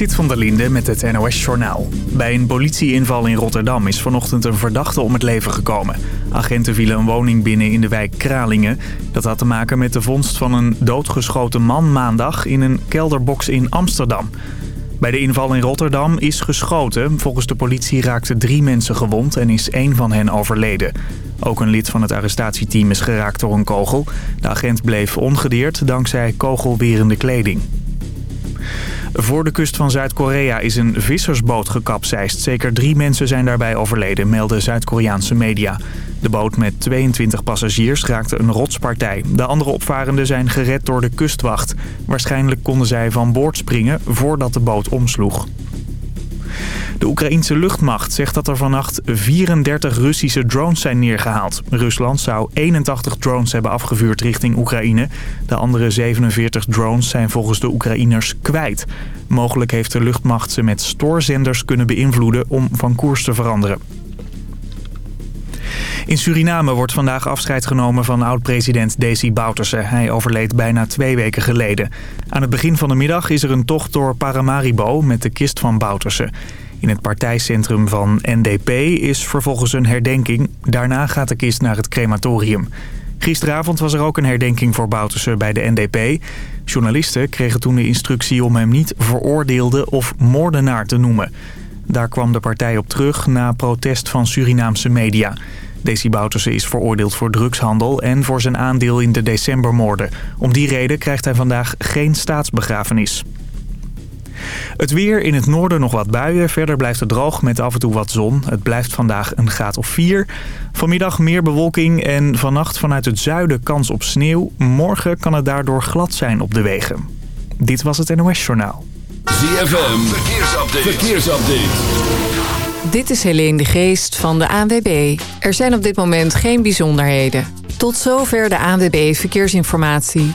Zit van der Linde met het NOS-journaal. Bij een politieinval in Rotterdam is vanochtend een verdachte om het leven gekomen. Agenten vielen een woning binnen in de wijk Kralingen. Dat had te maken met de vondst van een doodgeschoten man maandag in een kelderbox in Amsterdam. Bij de inval in Rotterdam is geschoten. Volgens de politie raakten drie mensen gewond en is één van hen overleden. Ook een lid van het arrestatieteam is geraakt door een kogel. De agent bleef ongedeerd dankzij kogelwerende kleding. Voor de kust van Zuid-Korea is een vissersboot gekapseist. Zeker drie mensen zijn daarbij overleden, melden Zuid-Koreaanse media. De boot met 22 passagiers raakte een rotspartij. De andere opvarenden zijn gered door de kustwacht. Waarschijnlijk konden zij van boord springen voordat de boot omsloeg. De Oekraïense luchtmacht zegt dat er vannacht 34 Russische drones zijn neergehaald. Rusland zou 81 drones hebben afgevuurd richting Oekraïne. De andere 47 drones zijn volgens de Oekraïners kwijt. Mogelijk heeft de luchtmacht ze met stoorzenders kunnen beïnvloeden om van koers te veranderen. In Suriname wordt vandaag afscheid genomen van oud-president Desi Bouterse. Hij overleed bijna twee weken geleden. Aan het begin van de middag is er een tocht door Paramaribo met de kist van Bouterse. In het partijcentrum van NDP is vervolgens een herdenking. Daarna gaat de kist naar het crematorium. Gisteravond was er ook een herdenking voor Bouterse bij de NDP. Journalisten kregen toen de instructie om hem niet veroordeelde of moordenaar te noemen. Daar kwam de partij op terug na protest van Surinaamse media. Desi Bouterse is veroordeeld voor drugshandel en voor zijn aandeel in de decembermoorden. Om die reden krijgt hij vandaag geen staatsbegrafenis. Het weer in het noorden nog wat buien. Verder blijft het droog met af en toe wat zon. Het blijft vandaag een graad of 4. Vanmiddag meer bewolking en vannacht vanuit het zuiden kans op sneeuw. Morgen kan het daardoor glad zijn op de wegen. Dit was het NOS Journaal. ZFM, verkeersupdate. verkeersupdate. Dit is Helene de Geest van de ANWB. Er zijn op dit moment geen bijzonderheden. Tot zover de ANWB Verkeersinformatie.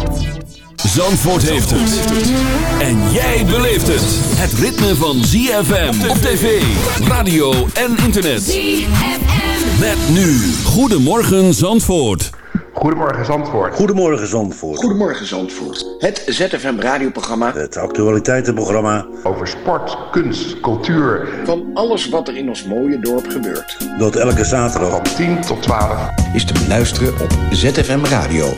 Zandvoort heeft het. En jij beleeft het. Het ritme van ZFM op tv, radio en internet. ZFM. Met nu. Goedemorgen Zandvoort. Goedemorgen Zandvoort. Goedemorgen Zandvoort. Goedemorgen Zandvoort. Het ZFM radioprogramma. Het actualiteitenprogramma. Over sport, kunst, cultuur. Van alles wat er in ons mooie dorp gebeurt. Dat elke zaterdag van 10 tot 12 is te beluisteren op ZFM Radio.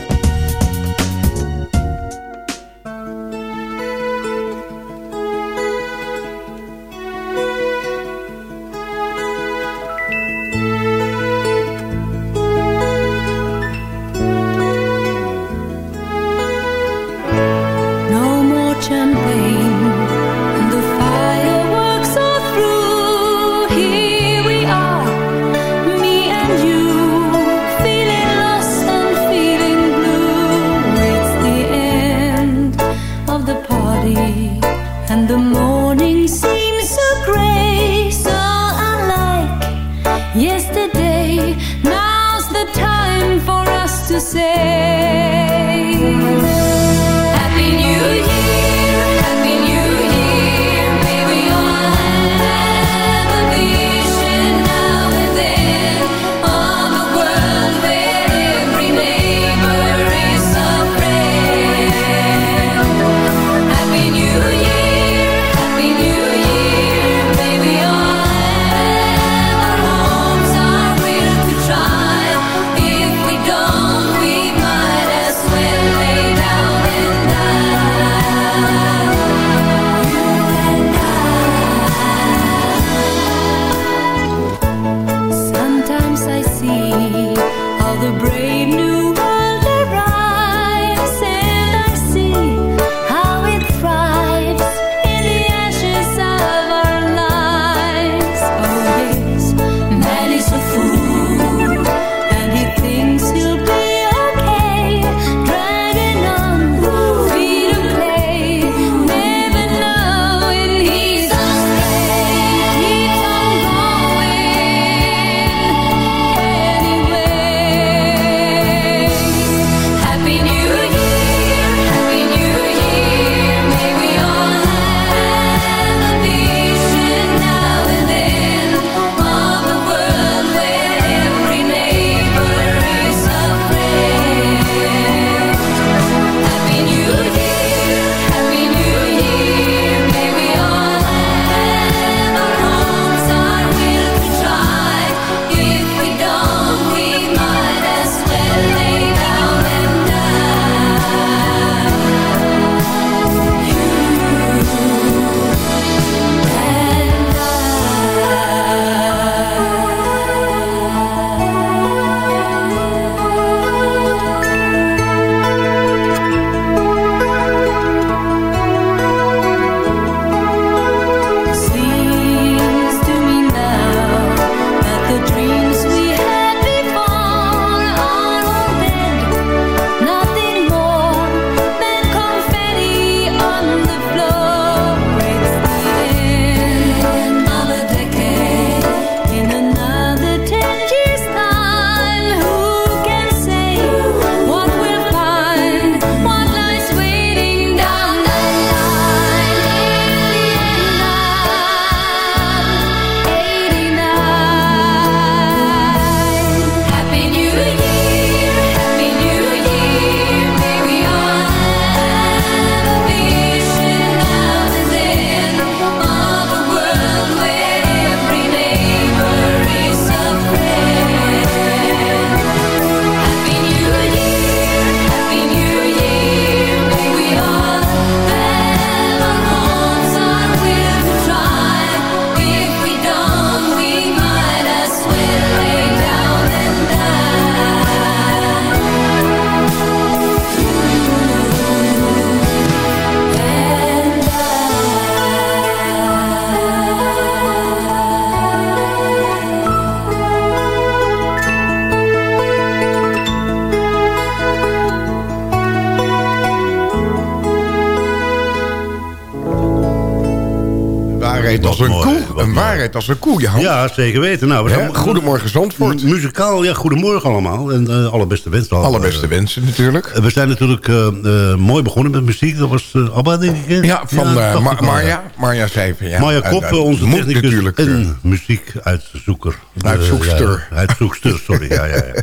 Waarheid als een mooi, koe. Een mooi. waarheid als een koe, Jan. Ja, zeker weten. Nou, we Hè? zijn, Goedemorgen Zandvoort. M- Muzikaal, ja, goedemorgen allemaal. En eh allerbeste wensen. al. Allerbeste Eh, wensen natuurlijk. we zijn natuurlijk eh, eh, mooi begonnen met muziek. Dat was eh, Abba, denk ik. hè? Ja, van eh, Ma- ja. Marja. Marja Zeven, ja. Marja Eh, Kop, eh, eh, onze technicus natuurlijk. eh, en muziekuitzoeker. Uitzoekster. Eh, uitzoekster, sorry. ja, ja, ja.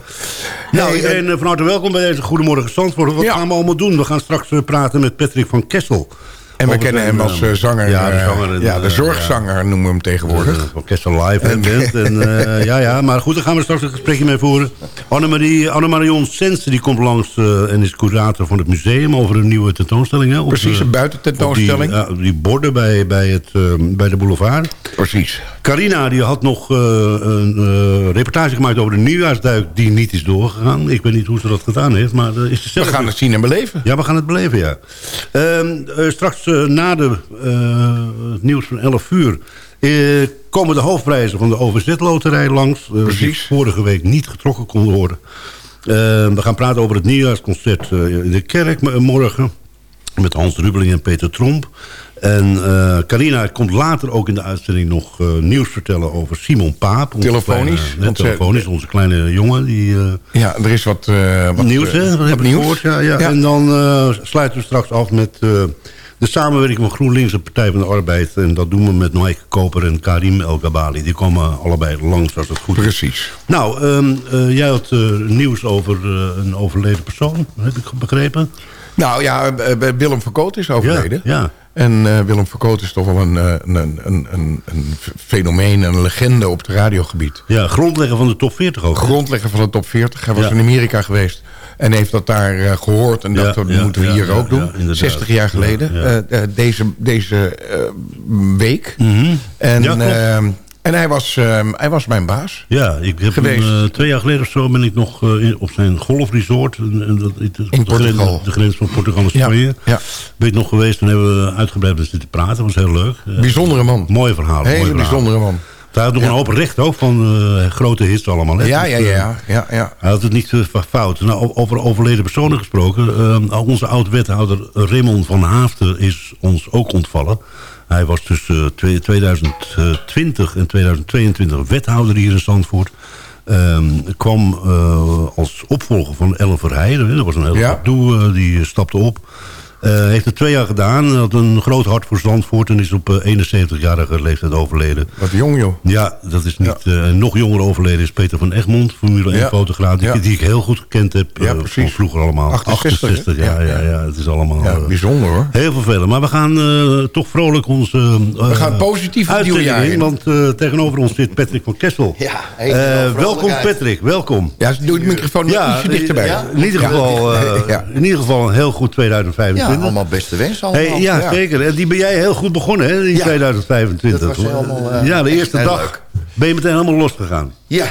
Nou, iedereen eh, van harte welkom bij deze Goedemorgen Zandvoort. Wat gaan we allemaal doen? We gaan straks eh, praten met Patrick van Kessel. En we kennen hem als eh, zanger. Ja, de eh, zanger. en, ja, de zorgzanger noemen we hem tegenwoordig. Kessel Live en band. En, eh, ja, ja, maar goed, daar gaan we straks een gesprekje mee voeren. Annemarie, Annemarion Sensen die komt langs en is curator van het museum over een nieuwe tentoonstelling. Hè, op, Precies, een buitententoonstelling. Die, die borden bij, bij, het, bij de boulevard. Precies. Carina die had nog een reportage gemaakt over de nieuwjaarsduik die niet is doorgegaan. Ik weet niet hoe ze dat gedaan heeft, maar is We gaan het zien en beleven. Ja, we gaan het beleven, ja. Ehm, eh, straks na de, eh, het nieuws van 11 uur... eh, komen de hoofdprijzen van de OVZ-loterij langs. eh, Die vorige week niet getrokken konden worden. We gaan praten over het nieuwjaarsconcert eh, in de kerk morgen. Met Hans Rubeling en Peter Tromp. En eh, Carina komt later ook in de uitzending nog eh, nieuws vertellen over Simon Paap. Telefonisch, kleine- net telefonisch, onze kleine jongen. Die, eh, Ja, er is wat... eh, wat nieuws, eh, hè? Wat nieuws. gehoord. Ja, ja. Ja. En dan eh, sluiten we straks af met eh, de samenwerking van GroenLinks en Partij van de Arbeid. En dat doen we met Maaike Koper en Karim El Gabali. Die komen allebei langs als het goed is. Precies. Nou, ehm, eh, jij had eh, nieuws over eh, een overleden persoon, heb ik begrepen. Nou ja, Willem Verkoot is overleden. Ja, ja. En Willem Verkoot is toch wel een, een, een, een, een, een fenomeen, een legende op het radiogebied. Ja, grondlegger van de top 40 ook. Grondlegger van de top 40. Hij was Ja. in Amerika geweest. En heeft dat daar eh, gehoord. En dacht, Ja, dat ja, moeten we ja, hier ja, ook doen. ja, inderdaad. 60 jaar geleden. Eh, eh, deze deze week. En, Mhm. Ja, klopt. eh, en hij, was, eh, hij was mijn baas. Ja, ik heb Geweest. hem, twee jaar geleden of zo ben ik nog in- op zijn golfresort. En, en dat, het- In de Portugal. Grens, de grens van Portugal en Spanje. ja. Ben ik nog geweest, toen hebben we uitgebreid zitten praten. Dat was heel leuk. Bijzondere man. Mooie verhalen. mooie Hele verhalen. bijzondere man. Hij had nog een hoop recht ook van eh, grote hits allemaal. Hè? Ja, ja, eh, ja. ja, ja. Hij had het niet eh, fout. Nou, over overleden personen gesproken. onze oud-wethouder Raymond van Haafden is ons ook ontvallen. Hij was tussen eh, twee- 2020 en 2022 wethouder hier in Zandvoort. Ehm, kwam als opvolger van Ellen Verheijden. Dat was een heel Ja. eh, die stapte op. Eh, heeft het twee jaar gedaan. Hij had een groot hart voor Zandvoort. En is op eh, 71-jarige leeftijd overleden. Wat jong, joh. Ja, dat is niet... eh, nog jonger overleden is Peter van Egmond, Formule 1 Ja. fotograaf, die, Ja. die ik heel goed gekend heb. Ja, eh, precies. vroeger allemaal. 68, hè? 68 ja, ja, Ja, ja, ja. Het is allemaal... Ja, eh, bijzonder hoor. Heel vervelend. Maar we gaan eh, toch vrolijk onze... eh, We gaan positief het nieuwe jaar in. Want eh, tegenover ons zit Patrick van Kessel. Ja, Eh, helemaal welkom. Patrick, welkom. Ja, doe de microfoon Ja, ietsje dichterbij. ja. In ieder, geval, eh, Ja. in ieder geval een heel goed Ja, 2025. allemaal beste wensen allemaal. Hey, ja, Ja. zeker. En die ben jij heel goed begonnen, hè, in Ja. 2025. Dat was helemaal, eh, ja, de eerste dag leuk. ben je meteen helemaal losgegaan. Ja.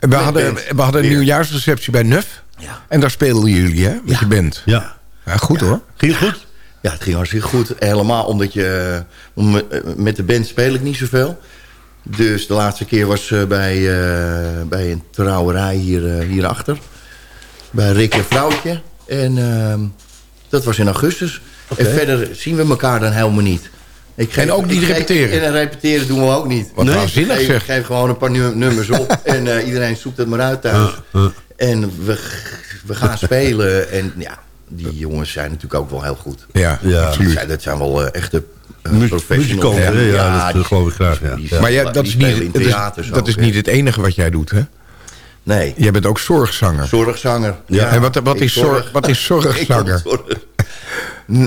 We hadden, we hadden een nieuwjaarsreceptie bij Nuf. Ja. En daar speelden jullie, hè? Met je band. Ja. Ja, goed hoor. Ging het goed? Ja, het ging hartstikke goed. Helemaal omdat je... om, eh, Met de band speel ik niet zoveel. Dus de laatste keer was eh, bij, eh, bij een trouwerij hier, eh, hierachter. Bij Rick en Vrouwtje. En ehm, dat was in augustus. En verder zien we elkaar dan helemaal niet. Ik En ook niet ik geef- repeteren? En repeteren doen we ook niet. Wat Nee. waanzinnig Ik zeg. geef gewoon een paar nu- nummers op. en eh, iedereen zoekt het maar uit thuis. Ja, ja. En we, we gaan spelen. En ja, die jongens zijn natuurlijk ook wel heel goed. Ja, Ja. Absoluut. zijn, dat zijn wel eh, echte professionals. hè? Ja, dat, die- eh, geloof ik graag, ja. die- Ja. Maar jij, die dat, is niet, dat, is, dat ook, is niet het enige wat jij doet, hè? Nee, Jij bent ook zorgzanger. zorgzanger. Ja. En wat, wat, is, zorg, wat is Ik zorgzanger? zorg.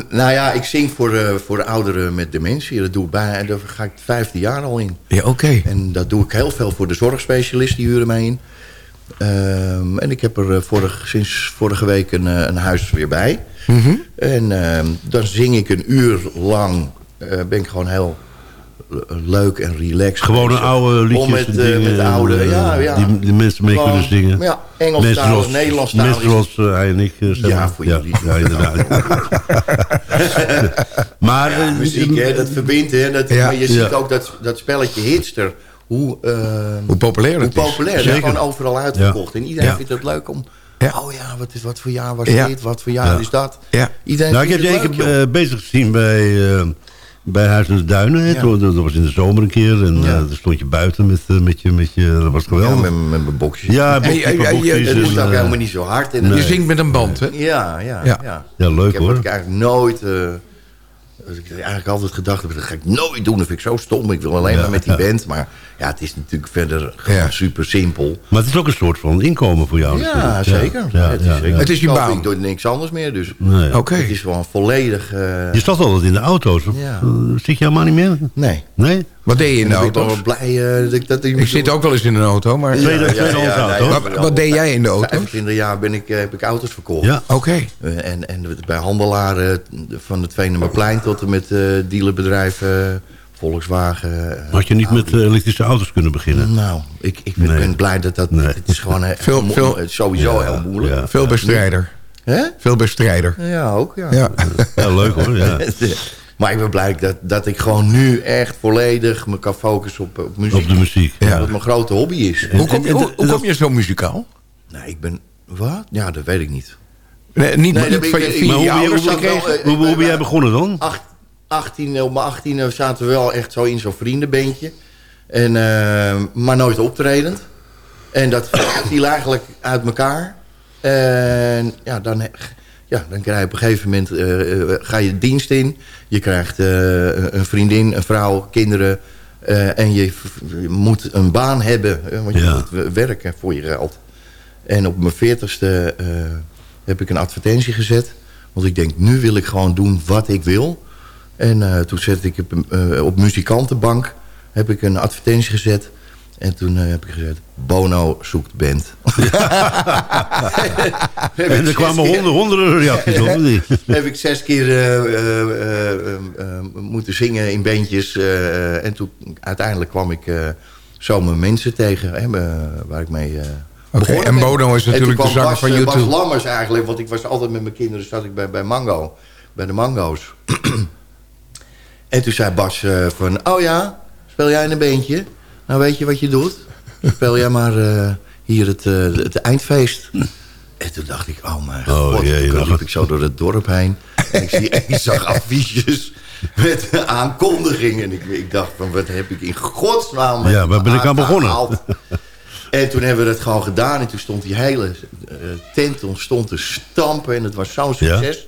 Nou ja, ik zing voor, eh, voor ouderen met dementie. Dat doe ik bij, daar ga ik het vijfde jaar al in. Ja, oké. En dat doe ik heel veel voor de zorgspecialist, die huren mij in. Ehm, en ik heb er eh, vorig, sinds vorige week een, eh, een huis weer bij. Mhm. En ehm, dan zing ik een uur lang. ben ik gewoon heel leuk en relaxed. Gewoon een oude liedjes Om met, eh, dingen, met de oude, eh, ja, ja. Die, die mensen mee Gewoon, kunnen zingen. Ja, Engelstalig, Nederlandstalig. Mensen zoals eh, hij en ik. zeg Ja, maar. voor jullie. Ja, inderdaad. maar Muziek, hè, dat verbindt. Hè, dat, Ja. maar je Ja. ziet ook dat, dat spelletje Hitster. Hoe, eh, Hoe populair hoe dat is. populair. Dat is Zeker. gewoon overal uitverkocht. En iedereen Ja. vindt het leuk om... Ja. Oh ja, wat, is, wat voor jaar was Ja. dit? Wat voor jaar Ja. is dat? Ja. Iedereen nou, ik heb je het bezig gezien bij, eh, bij Huis in de Duinen. hè? Ja. Toen- Dat was in de zomer een keer. En Ja. eh, dan stond je buiten met, eh, met, je, met je... Dat was Ja, geweldig. met, met mijn boxjes. Ja, hey, hey, boekjes je- Het en, moest ook eh, helemaal niet zo hard. En Je het- zingt met een band, hè? Ja, ja, Ja. ja. Ja, leuk ik heb hoor. wat ik eigenlijk nooit... eh, wat ik eigenlijk altijd gedacht heb, dat ga ik nooit doen. Dat vind ik zo stom. Ik wil alleen Ja, maar met die ja. band. Maar ja, het is natuurlijk verder gewoon Ja. super simpel. Maar het is ook een soort van inkomen voor jou. Ja, zeker. Ja, het, is, ja, zeker. ja. Het is je baan. Ik doe niks anders meer. Dus Nee. Oké. het is gewoon volledig... eh, Je zat altijd in de auto's. Of, Ja. zit je helemaal niet meer? nee. Nee? Wat deed je in de ben ik auto? wel blij eh, dat ik dat... Ik zit ook wel eens in een auto, maar... Tweede- tweedehands auto. Wat- wat deed jij in de auto's? 25 jaar ben ik, eh, heb ik auto's verkocht. Ja. Oké. En, en bij handelaren van het Venemaplein tot en met eh dealerbedrijven, Volkswagen. eh, Had je niet met Audi. eh, elektrische auto's kunnen beginnen? Nou, ik, ik Nee. ben blij dat dat... Nee. Het is gewoon eh, Veel- veel- sowieso Ja, heel moeilijk. ja. Veel bestrijder. Hè? Veel bestrijder. Ja, ook, ja. Ja. Ja, leuk hoor. Ja. maar ik ben blij dat, dat ik gewoon nu echt volledig me kan focussen op, op muziek. Op de muziek. Ja. Dat het mijn grote hobby is. Hoe kom je, hoe, kom je zo muzikaal? Nee, ik ben... Wat? Ja, dat weet ik niet. Nee, niet Nee, niet van je, je ben je, ouders hoe ben jij begonnen dan? Acht, 18, op mijn 18 zaten we wel echt zo in zo'n vriendenbeentje. En, eh, maar nooit optredend. En dat viel eigenlijk uit elkaar. En ja, dan, ja, dan krijg je op een gegeven moment... eh, eh, ga je dienst in. Je krijgt eh, een vriendin, een vrouw, kinderen. eh, en je, moet een baan hebben. eh, want je Ja. moet werken voor je geld. En op mijn veertigste eh heb ik een advertentie gezet. Want ik denk, nu wil ik gewoon doen wat ik wil. En eh, toen zette ik op, eh, op muzikantenbank heb ik een advertentie gezet. En toen eh, heb ik gezet, Bono zoekt band. Heb En ik er kwamen keer- honderden, honderden reacties op. heb ik zes keer eh, eh, eh, eh, eh, moeten zingen in bandjes. eh, en toen uiteindelijk kwam ik eh, zo mijn mensen tegen. Hè, waar ik mee eh begonnen en. Bono is natuurlijk de zanger van U2. Bas Lammers eigenlijk. Want ik was altijd met mijn kinderen zat ik bij, bij Mango. Bij de Mango's. en toen zei Bas eh, van... Oh ja, speel jij in een beentje? Nou weet je wat je doet? Speel jij maar eh, hier het, eh, het eindfeest. En toen dacht ik, oh mijn Oh, god. jee, toen liep ik zo door het dorp heen. En ik, zie, ik zag affiches met aankondigingen. En ik, ik dacht van, wat heb ik in godsnaam... Ja, waar ben ik aan begonnen? gehaald? En toen hebben we dat gewoon gedaan. En toen stond die hele tent stond te stampen. En het was zo'n succes.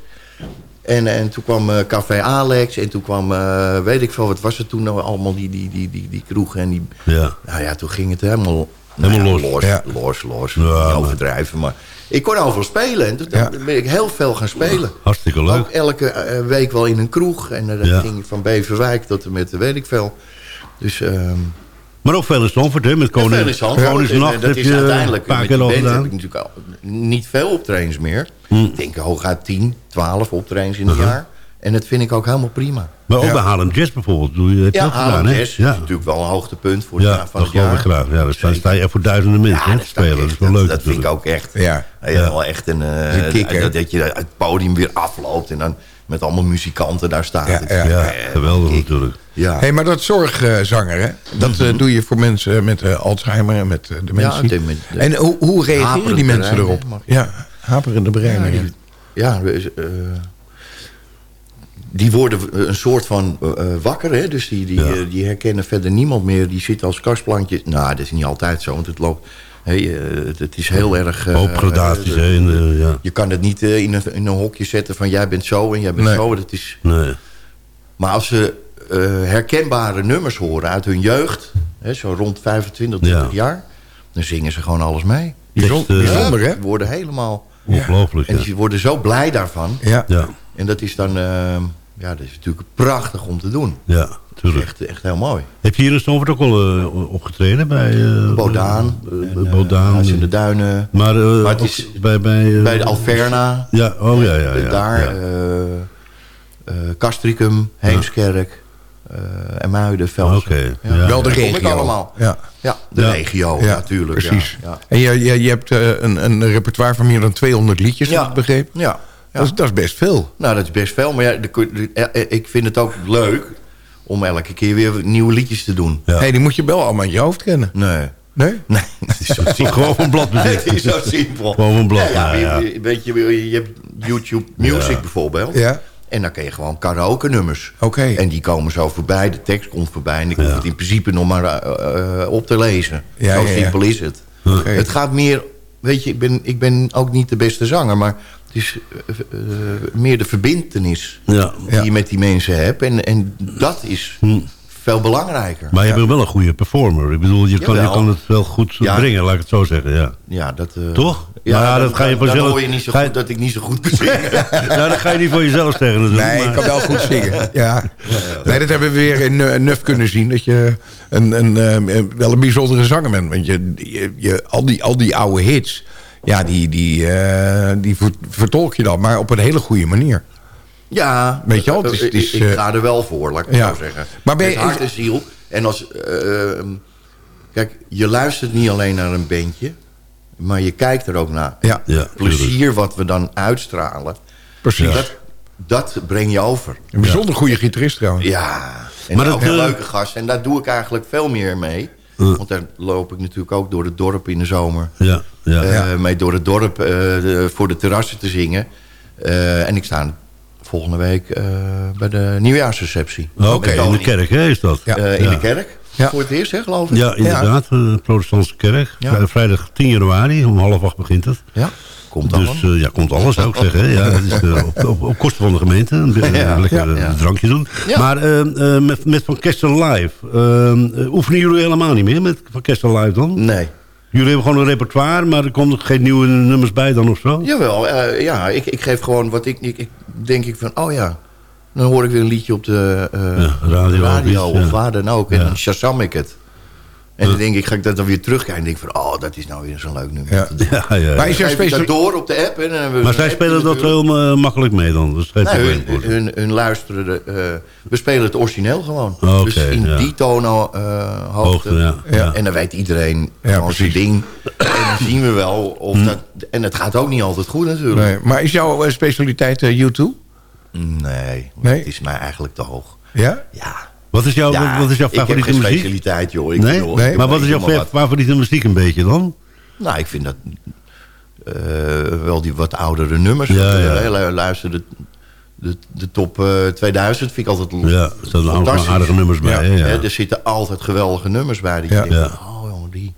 En, en toen kwam eh, Café Alex. En toen kwam, eh, weet ik veel, wat was het toen nou allemaal, die, die, die, die, die kroegen. En die, Ja. nou ja, toen ging het helemaal... Helemaal nou ja, los. Los, Ja. los, los. Ja, Niet maar- overdrijven, maar... Ik kon overal spelen. En toen ben ik heel veel gaan spelen. Hartstikke leuk. Ook elke eh, week wel in een kroeg. En dat Ja. ging van Beverwijk tot en met, weet ik veel. Dus... ehm, Maar ook veel in Zandvoort, hè? Met Koning, Koning, Koningsnacht. Koningsnacht dat heb is je uiteindelijk een paar keer al heb ik natuurlijk al niet veel optredens meer. Hm. Ik denk hooguit 10, 12 optredens in een jaar. En dat vind ik ook helemaal prima. Maar ook Ja. bij Haarlem Jazz bijvoorbeeld. Doe je, heb je Ja, gedaan, Haarlem is Ja, natuurlijk wel een hoogtepunt voor het ja jaar van dat het geloof jaar. ik graag. Ja, daar sta, Zeker. sta je echt voor duizenden mensen hè, Ja, te dat, spelen. Dat is wel dat, leuk dat vind ik ook echt. Ja. Ja, Ja. wel echt een, eh, Een kick, hè? dat, dat je het podium weer afloopt en dan met allemaal muzikanten daar staat. Ja, Het- ja. Ja, eh, geweldig natuurlijk. Ja. Hey, maar dat zorgzanger, hè? dat Mhm. eh, doe je voor mensen met eh, Alzheimer en met eh, dementie. met de- en hoe, hoe reageren die mensen brein, erop? hè, Ja, haperende brein. Ja, ja. die, ja, eh, die worden een soort van eh, eh, wakker. Hè? Dus die, die, Ja. eh, die herkennen verder niemand meer. Die zitten als kastplantje. Nou, dat is niet altijd zo. Want het loopt... Hey, eh, het, is heel erg... eh, Hoop gradaties, eh, hè? In de, ja. Je kan het niet eh, in, een, in een hokje zetten van jij bent zo en jij bent Nee. zo. Dat is, Nee. maar als ze eh, herkenbare nummers horen uit hun jeugd... Hè, zo rond 25, 30 Ja. jaar... dan zingen ze gewoon alles mee. Eh, bijzonder, hè? Ze worden helemaal... Ongelooflijk, En die worden zo blij daarvan. Ja. Ja, En dat is dan... ja, dat is natuurlijk prachtig om te doen. ja, Dat is tuurlijk. echt, echt heel mooi. Heb je hier in Zandvoort ook al eh, opgetreden? Bij eh, Bodaan. eh, en, eh, Bodaan. Huis in de Duinen. Maar, eh, Maar het is bij, bij, bij de Alverna. Ja, oh ja, ja. ja daar. ja. eh eh, Castricum. Heemskerk. eh en Muiden. Velsen. Oké, ja. Wel de regio. allemaal. Ja. Ja, de Ja. regio Ja, natuurlijk. ja. Precies. Ja. En je, je, je hebt een, een repertoire van meer dan 200 liedjes, Ja. heb ik begrepen. Ja. Ja. Dat, is, dat is best veel. Nou, dat is best veel. Maar ja, de- de- eh, ik vind het ook leuk om elke keer weer nieuwe liedjes te doen. Ja. Hey, die moet je wel allemaal in je hoofd kennen. Nee. Nee? Nee, dat is zo simpel. Gewoon van bladmuziek. Het is zo simpel. Gewoon een blad, Ja, Weet je, je hebt YouTube Music Ja. bijvoorbeeld. Ja. En dan kun je gewoon karaoke nummers. Oké. En die komen zo voorbij, de tekst komt voorbij... en ik hoef het in principe nog maar eh, eh, op te lezen. Ja, zo ja, ja. simpel is het. Oké. Het gaat meer... Weet je, ik ben, ik ben ook niet de beste zanger... maar het is eh, eh, meer de verbintenis Ja. die je met die mensen hebt. En, en dat is Hm. veel belangrijker. Maar je bent wel een goede performer. Ik bedoel, je kan, je kan het wel goed Ja. brengen, laat ik het zo zeggen. Ja. Ja, dat... eh, Toch? Ja, Nou ja, dan- dat ga je dan- vanzelf- Dan hoor je niet zo je- goed dat ik niet zo goed kan zingen. nou, dat ga je niet voor jezelf zeggen natuurlijk. Nee, ik kan wel goed zingen. Ja. Nee, dat hebben we weer in eh, Nuf kunnen zien. Dat je een, een, eh, wel een bijzondere zanger bent. Want je, je, je- al, die, al die oude hits... Ja, die, die, eh, die ver- vertolk je dan. Maar op een hele goede manier. Ja, Weet je wel, het is- het is, ik, ik eh, ga er wel voor, laat ik ja. zo zeggen. Maar ben je- Met hart en ziel. En als... eh, ehm, kijk, je luistert niet alleen naar een bandje... maar je kijkt er ook naar. Ja, Ja, Plezier wat we dan uitstralen... precies. Dat, dat breng je over. Een bijzonder goede gitarist trouwens. Ja, en Maar ook een eh, leuke gast. En daar doe ik eigenlijk veel meer mee. Want daar loop ik natuurlijk ook door het dorp in de zomer. Ja, ja. eh, mee door het dorp eh, de- voor de terrassen te zingen. Eh, en ik sta volgende week eh, bij de nieuwjaarsreceptie. Oké, in de kerk hè, is dat? Ja. Eh, in Ja. de kerk. Ja. Voor het eerst, hè, geloof ik. Ja, inderdaad. eh, protestantse kerk. Vrijdag 10 januari, om half acht begint het. Ja, komt. Dus eh, ja, komt alles zou ik zeggen. Ja, het is eh, op, op, op kosten van de gemeente. Een, be- Ja, lekker ja, eh, ja. drankje doen. Maar eh, eh, met, met Van Kestel Live. eh, eh, oefenen jullie helemaal niet meer met Van Kestel Live dan? Nee. Jullie hebben gewoon een repertoire, maar er komen geen nieuwe nummers bij dan of zo? Jawel, eh, ja, ik, ik geef gewoon wat ik, ik, ik denk ik van, oh ja, dan hoor ik weer een liedje op de eh, Ja, radio radio of iets, of ja. waar dan ook. En Ja. dan shazam ik het. En dan denk ik, ga ik dat dan weer terugkijken en denk ik van, oh, dat is nou weer zo'n leuk nummer. Ja. Ja, ja, ja. Maar is er speciaal... door op de app. En dan hebben we Maar zij spelen dat heel eh, makkelijk mee dan. Dus Nee, hun, ze. hun, hun luisteren, de, eh, we spelen het origineel gewoon. Oké, dus in ja. die tono eh hoogte. Hoogte, ja. Ja. En dan weet iedereen Ja, gewoon zijn ding. En dan zien we wel of Hm. dat... En het gaat ook niet altijd goed natuurlijk. Nee, maar is jouw specialiteit eh, U2? Nee, Nee? het is mij eigenlijk te hoog. Ja? Ja. Wat is jouw, Ja, wat, is jouw ik heb favoriete geen muziek? specialiteit, joh. Ik Nee? maar wat is jouw wat. favoriete muziek een beetje dan? Nou, ik vind dat eh, wel die wat oudere nummers. Ja, Eh, ja. Luister, de, de, de top eh, 2000 vind ik altijd Ja, er staan allemaal aardige nummers bij. Ja. hè, er zitten altijd geweldige nummers bij. Die Ja. denkt, oh jongen, die...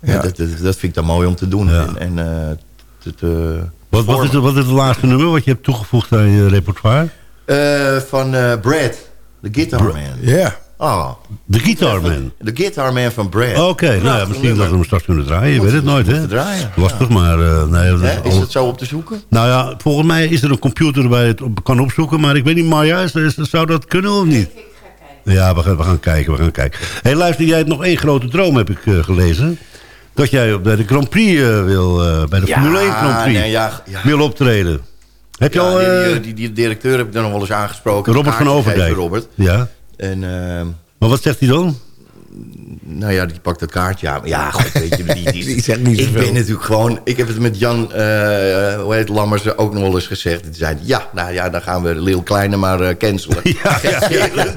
Ja. Dat, dat, dat vind ik dan mooi om te doen. En, en te, te Wat, wat, is, het- wat is het laatste nummer wat je hebt toegevoegd aan je repertoire? Eh, van eh, Brad, de Guitar Man. Ja. Oh, De Guitar Man. de Guitar Man van Brad. Oké, nou ja, misschien dat we hem straks kunnen draaien. Je weet het nooit, hè? draaien, Lastig, maar... eh, nee, dat is het zo op te zoeken? Nou ja, volgens mij is er een computer waar je het op kan opzoeken. Maar ik weet niet, Marja, is, is- zou dat kunnen of niet? Ja, we gaan, we gaan kijken, we gaan kijken. Hé, hey, luister, jij hebt nog één grote droom, heb ik eh, gelezen. Dat jij bij de Grand Prix eh, wil, eh, bij de Ja, Formule 1 Grand Prix nee, ja, ja. wil optreden. Heb je al... die, eh, die, die, die directeur heb ik dan nog wel eens aangesproken. Robert van Overdijk. Robert. Ja, En ehm, maar wat zegt hij dan? nou ja, die pakt het kaartje aan. Ja, goed, weet je, die, die, Die zegt niet ik ben natuurlijk gewoon... Ik heb het met Jan, hoe heet Lammers, ook nog wel eens gezegd. Die zei, ja, nou ja, dan gaan we Lil Kleine maar eh, cancelen. Ja, ja, ja.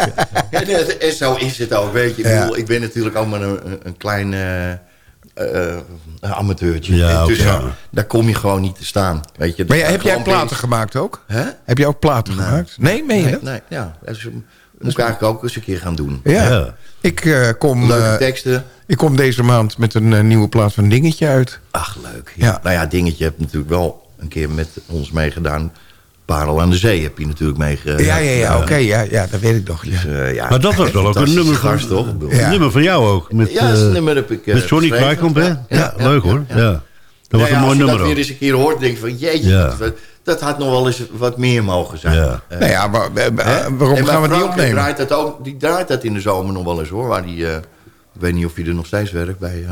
en, en zo is het ook, weet je. Ik, bedoel, ik ben natuurlijk ook maar een, een- klein eh, een amateurtje. Ja, dus ja, daar kom je gewoon niet te staan, weet je. Maar ja, heb jij platen gemaakt ook? Hè? Heb jij ook platen gemaakt? Nee, meen je Nee, dat? nee, ja. Dat is- moet ik eigenlijk ook eens een keer gaan doen. Ja. Ja. Ik, eh, kom, Leuke eh, teksten. ik kom deze maand met een nieuwe plaat van Dingetje uit. Ach, leuk. Ja. Ja. Nou ja, Dingetje hebt natuurlijk wel een keer met ons meegedaan. Parel aan de Zee heb je natuurlijk meegedaan. ja, ja, ja, oké. ja, ja, dat weet ik nog. Ja. Dus, eh, ja, Maar dat was wel ook een nummer van, gast, toch? Ik een nummer van jou ook. Met, Ja, dat eh, nummer heb ik eh, met Johnny. Kwijkamp, hè? Ja, Ja, ja, leuk hoor. ja. Ja. Dat was ja, een mooi als je nummer dat weer ook. eens een keer hoort, denk je van... Jeetje, Ja. dat, dat had nog wel eens wat meer mogen zijn. Ja. Eh, Nou ja, maar, eh, waarom gaan we die opnemen? Draait dat ook, die draait dat in de zomer nog wel eens, hoor. Waar die, eh, ik weet niet of hij er nog steeds werkt bij eh,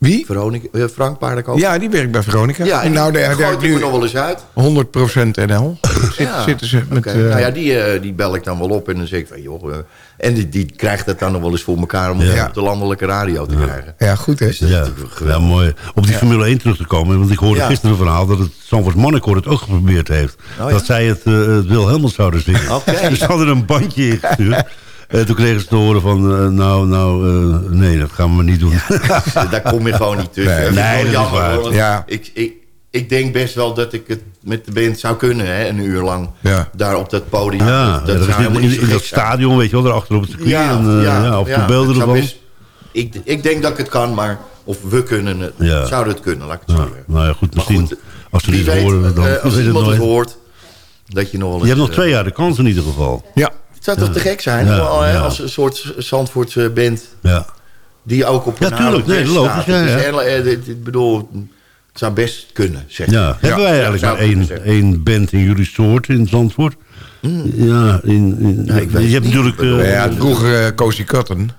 Wie? Veronica, eh, Frank Paardenkoop. Ja, die werkt bij Veronica. Ja, en nou, die daar, gooit nu me nog wel eens uit. 100% NL. Zit, Ja, Zitten ze met... eh, nou ja, die, eh, die bel ik dan wel op en dan zeg ik van, joh... eh, en die, die krijgt het dan nog wel eens voor elkaar om het Ja. op de landelijke radio te krijgen. ja, goed hè? Dus dat Ja, mooi. Op die Formule 1 terug te komen. Want ik hoorde Ja. gisteren een verhaal dat het Sanford Monaco het ook geprobeerd heeft. Oh, ja? Dat zij het, eh het Wilhelmus zouden zingen. Oké. Dus ze hadden een bandje ingestuurd. En toen kregen ze te horen van, eh, nou, nou, eh, nee, dat gaan we maar niet doen. Daar kom je gewoon niet tussen. Nee, Dat is nee, dat is waar. hoor, Ja. Ik, ik, ik denk best wel dat ik het met de band zou kunnen, hè, een uur lang. Ja. Daar op dat podium. Ja, dat is in, niet zo in dat zijn. stadion, weet je wel, daarachter op het circuit. en, eh, ja, of de ja, beelden het ervan. best- ik, ik denk dat ik het kan, maar of we kunnen het, Ja. zouden het kunnen, laat ik het zo Ja, zeggen. nou ja, goed, misschien als dit weet, horen, dan eh, weet als het iemand het nooit. hoort, dat je nog wel Je hebt nog twee eh, jaar de kans in ieder geval. Ja. Het zou toch te gek zijn, Ja, ja. als een soort Zandvoortse band... Ja. die ook op Ja, een tuurlijk, nee, logisch, staat. ja, Het is ja. heel- eh, dit- Ik bedoel, het zou best kunnen, zeg Ja, hebben wij eigenlijk maar ik één, één band in jullie soort in Zandvoort? Ja, in, in, Ja, ik weet je hebt niet. natuurlijk... Ik eh, ja, vroeger uh, Cozy Cotton.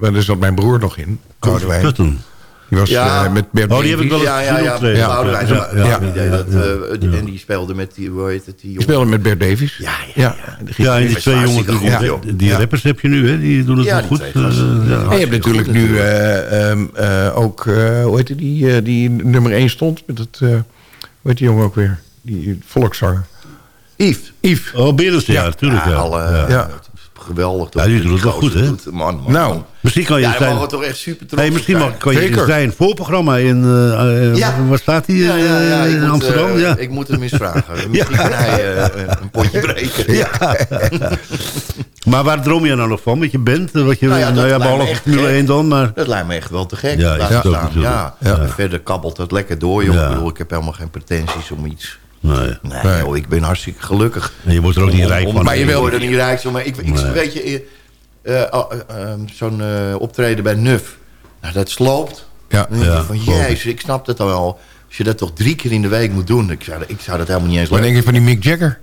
Daar zat mijn broer nog in. Boudewijn. Kutten. Die was Ja. eh, met Bert Oh, die heb ik wel eens Ja, ja, gezien ja. ja, Ja, ja, ja, ja, ja, die deed dat, ja, eh, En die speelde met die, hoe heet het, die jongen. speelde met Bert Davies. Ja, ja, ja. ja. Ja, en die twee jongens, die, goed, die- rappers heb je nu, hè? Die doen het Ja, wel goed. Eh. En je hebt natuurlijk goed nu eh, ehm, eh, ook, eh, hoe heet die, die, eh, die nummer 1 stond met het, eh, hoe heet die jongen ook weer? Die volkszanger. Yves. Yves. Oh, Berens, ja, natuurlijk. Ja, al, eh, ja. Ja. Geweldig. Ja, die doet het wel goed, hè? Man, man, Nou, man. Misschien kan je Ja, zijn... we toch echt super trots Hey, op misschien mag, kan je Zeker. zijn voorprogramma in... eh, eh, Ja. Waar staat hij? Ja, ja, ja, eh, in moet, Amsterdam? ja. Ik moet hem eens vragen. Misschien kan hij eh, een potje breken. Ja. maar waar droom je nou nog van met je band? Wat je, Nou nou ja, ja, dat lijkt me behalve echt Formule gek. 1 dan, maar... Dat lijkt me echt wel te gek. Ja. Ja. Ja. En verder kabbelt het lekker door, joh. Ja. Ik bedoel, ik heb helemaal geen pretenties om iets... Nee. Nee, Nee. joh, ik ben hartstikke gelukkig. En je wordt er ook niet rijk van. Maar je wil- er niet rijk van. Maar ik, ik, Nee. weet je, eh, eh, oh, eh, eh, zo'n eh, optreden bij Nuf. Nou, dat sloopt. Ja. Van, jezus, ik snap dat al wel. Als je dat toch drie keer in de week moet doen. Ik zou, ik zou dat helemaal niet eens Wat denk je van die Mick Jagger?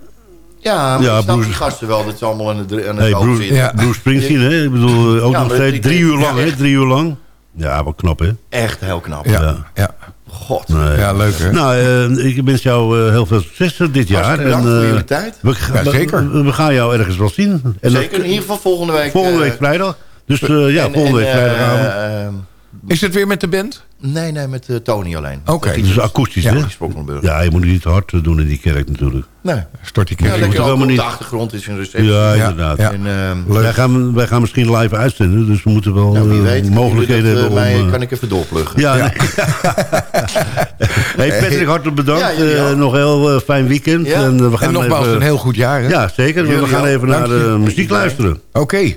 Ja, maar Ja, ik snap Bruce- die gasten wel. Dat ze allemaal aan het, aan het Hey, hoofd Bruce, zitten. Ja. Bruce Springsteen, hè? Ik bedoel, ook Ja, nog steeds drie uur lang, ja, hè? Drie uur lang. Ja, wat knap, hè? Echt heel knap. Ja. Ja. God. Nee. Ja, leuk hè? Nou, eh, ik wens jou eh, heel veel succes eh, dit jaar. Bedankt voor eh, jullie tijd. We, Ja, zeker. We, we gaan jou ergens wel zien. En dat- Zeker in ieder geval volgende week. volgende week vrijdag. Dus eh, ja, en- volgende week en, vrijdagavond. Is het weer met de band? nee, nee, met eh, Tony alleen. Oké. Dus akoestisch, Ja, hè? Ja, je moet het niet te hard eh, doen in die kerk natuurlijk. Nee. Stort die Ja, kerk. lekker op niet- de achtergrond is een receptie. Ja, Ja, inderdaad. ja. En, ehm, Wij, gaan, wij gaan misschien live uitzenden, dus we moeten wel nou, wie eh, weet, mogelijkheden dat, hebben om... mij, kan ik even doorpluggen. Ja, nee. hey Patrick, hartelijk bedankt. Ja, Eh, ook. nog een heel fijn weekend. Ja. En, we gaan En nogmaals even, een heel goed jaar hè? Ja, zeker. We gaan even Dank naar de muziek luisteren. Oké.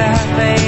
It's the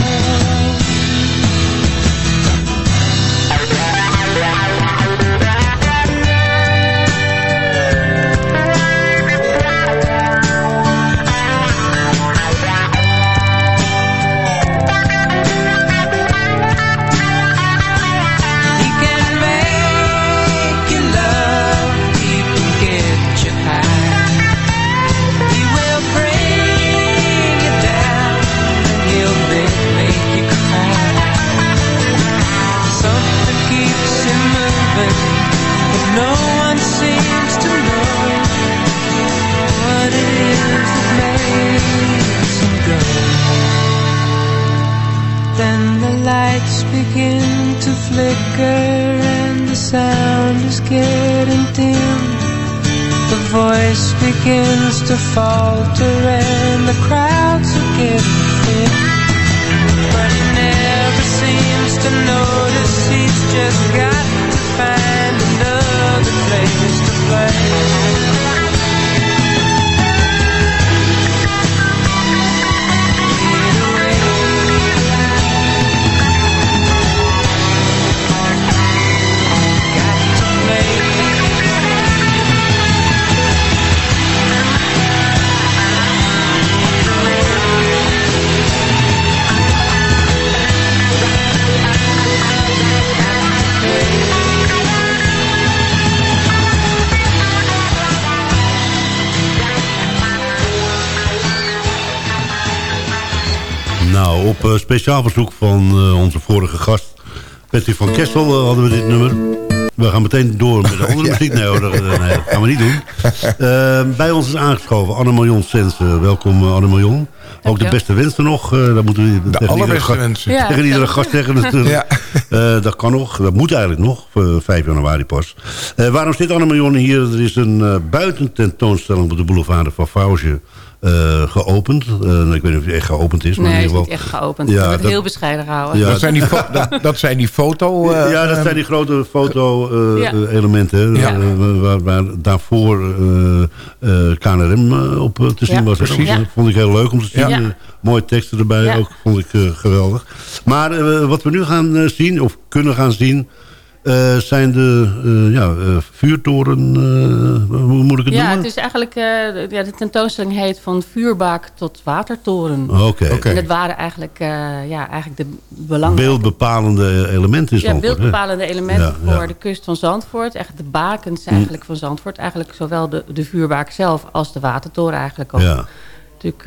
To falter and the crowds are getting thin. But he never seems to notice he's just got to find another place to play. Op eh, speciaal verzoek van eh, onze vorige gast... Patrick van Kessel eh, hadden we dit nummer. We gaan meteen door met de andere muziek. Nee, hoor, dat, nee, dat gaan we niet doen. Bij ons is aangeschoven Anne-Marion Sensen. Welkom Anne-Marion. Ook de beste wensen nog. Uh, dat moeten we de tegen allerbeste iedere, wensen. Ja, tegen iedere gast zeggen natuurlijk. ja. dat kan nog. Dat moet eigenlijk nog. 5 januari pas. waarom zit Anne-Marion hier? Er is een buitententoonstelling op de boulevard van Fauge. Uh, geopend. Uh, ik weet niet of het echt geopend is. Nee, maar in is niet echt geopend. Ja, dat, heel bescheiden houden. Ja, dat, zijn die dat, dat, zijn die foto... Uh, ja, dat zijn die grote foto-elementen. Ja. waar, waar, daarvoor KNRM op te zien was. Precies. Dat vond ik heel leuk om te zien. mooie teksten erbij ook. Vond ik geweldig. Maar wat we nu gaan zien, of kunnen gaan zien... Uh, zijn de uh, ja, uh, vuurtoren, hoe moet ik het ja, noemen? Ja, het is eigenlijk, ja, de tentoonstelling heet van vuurbaak tot watertoren. Oké. Okay. En dat waren eigenlijk, ja, eigenlijk de belangrijke... Beeldbepalende elementen is Ja, beeldbepalende elementen ja, voor ja. de kust van Zandvoort. Echt de bakens eigenlijk van Zandvoort. Eigenlijk zowel de, de vuurbaak zelf als de watertoren eigenlijk ook. Ja. Natuurlijk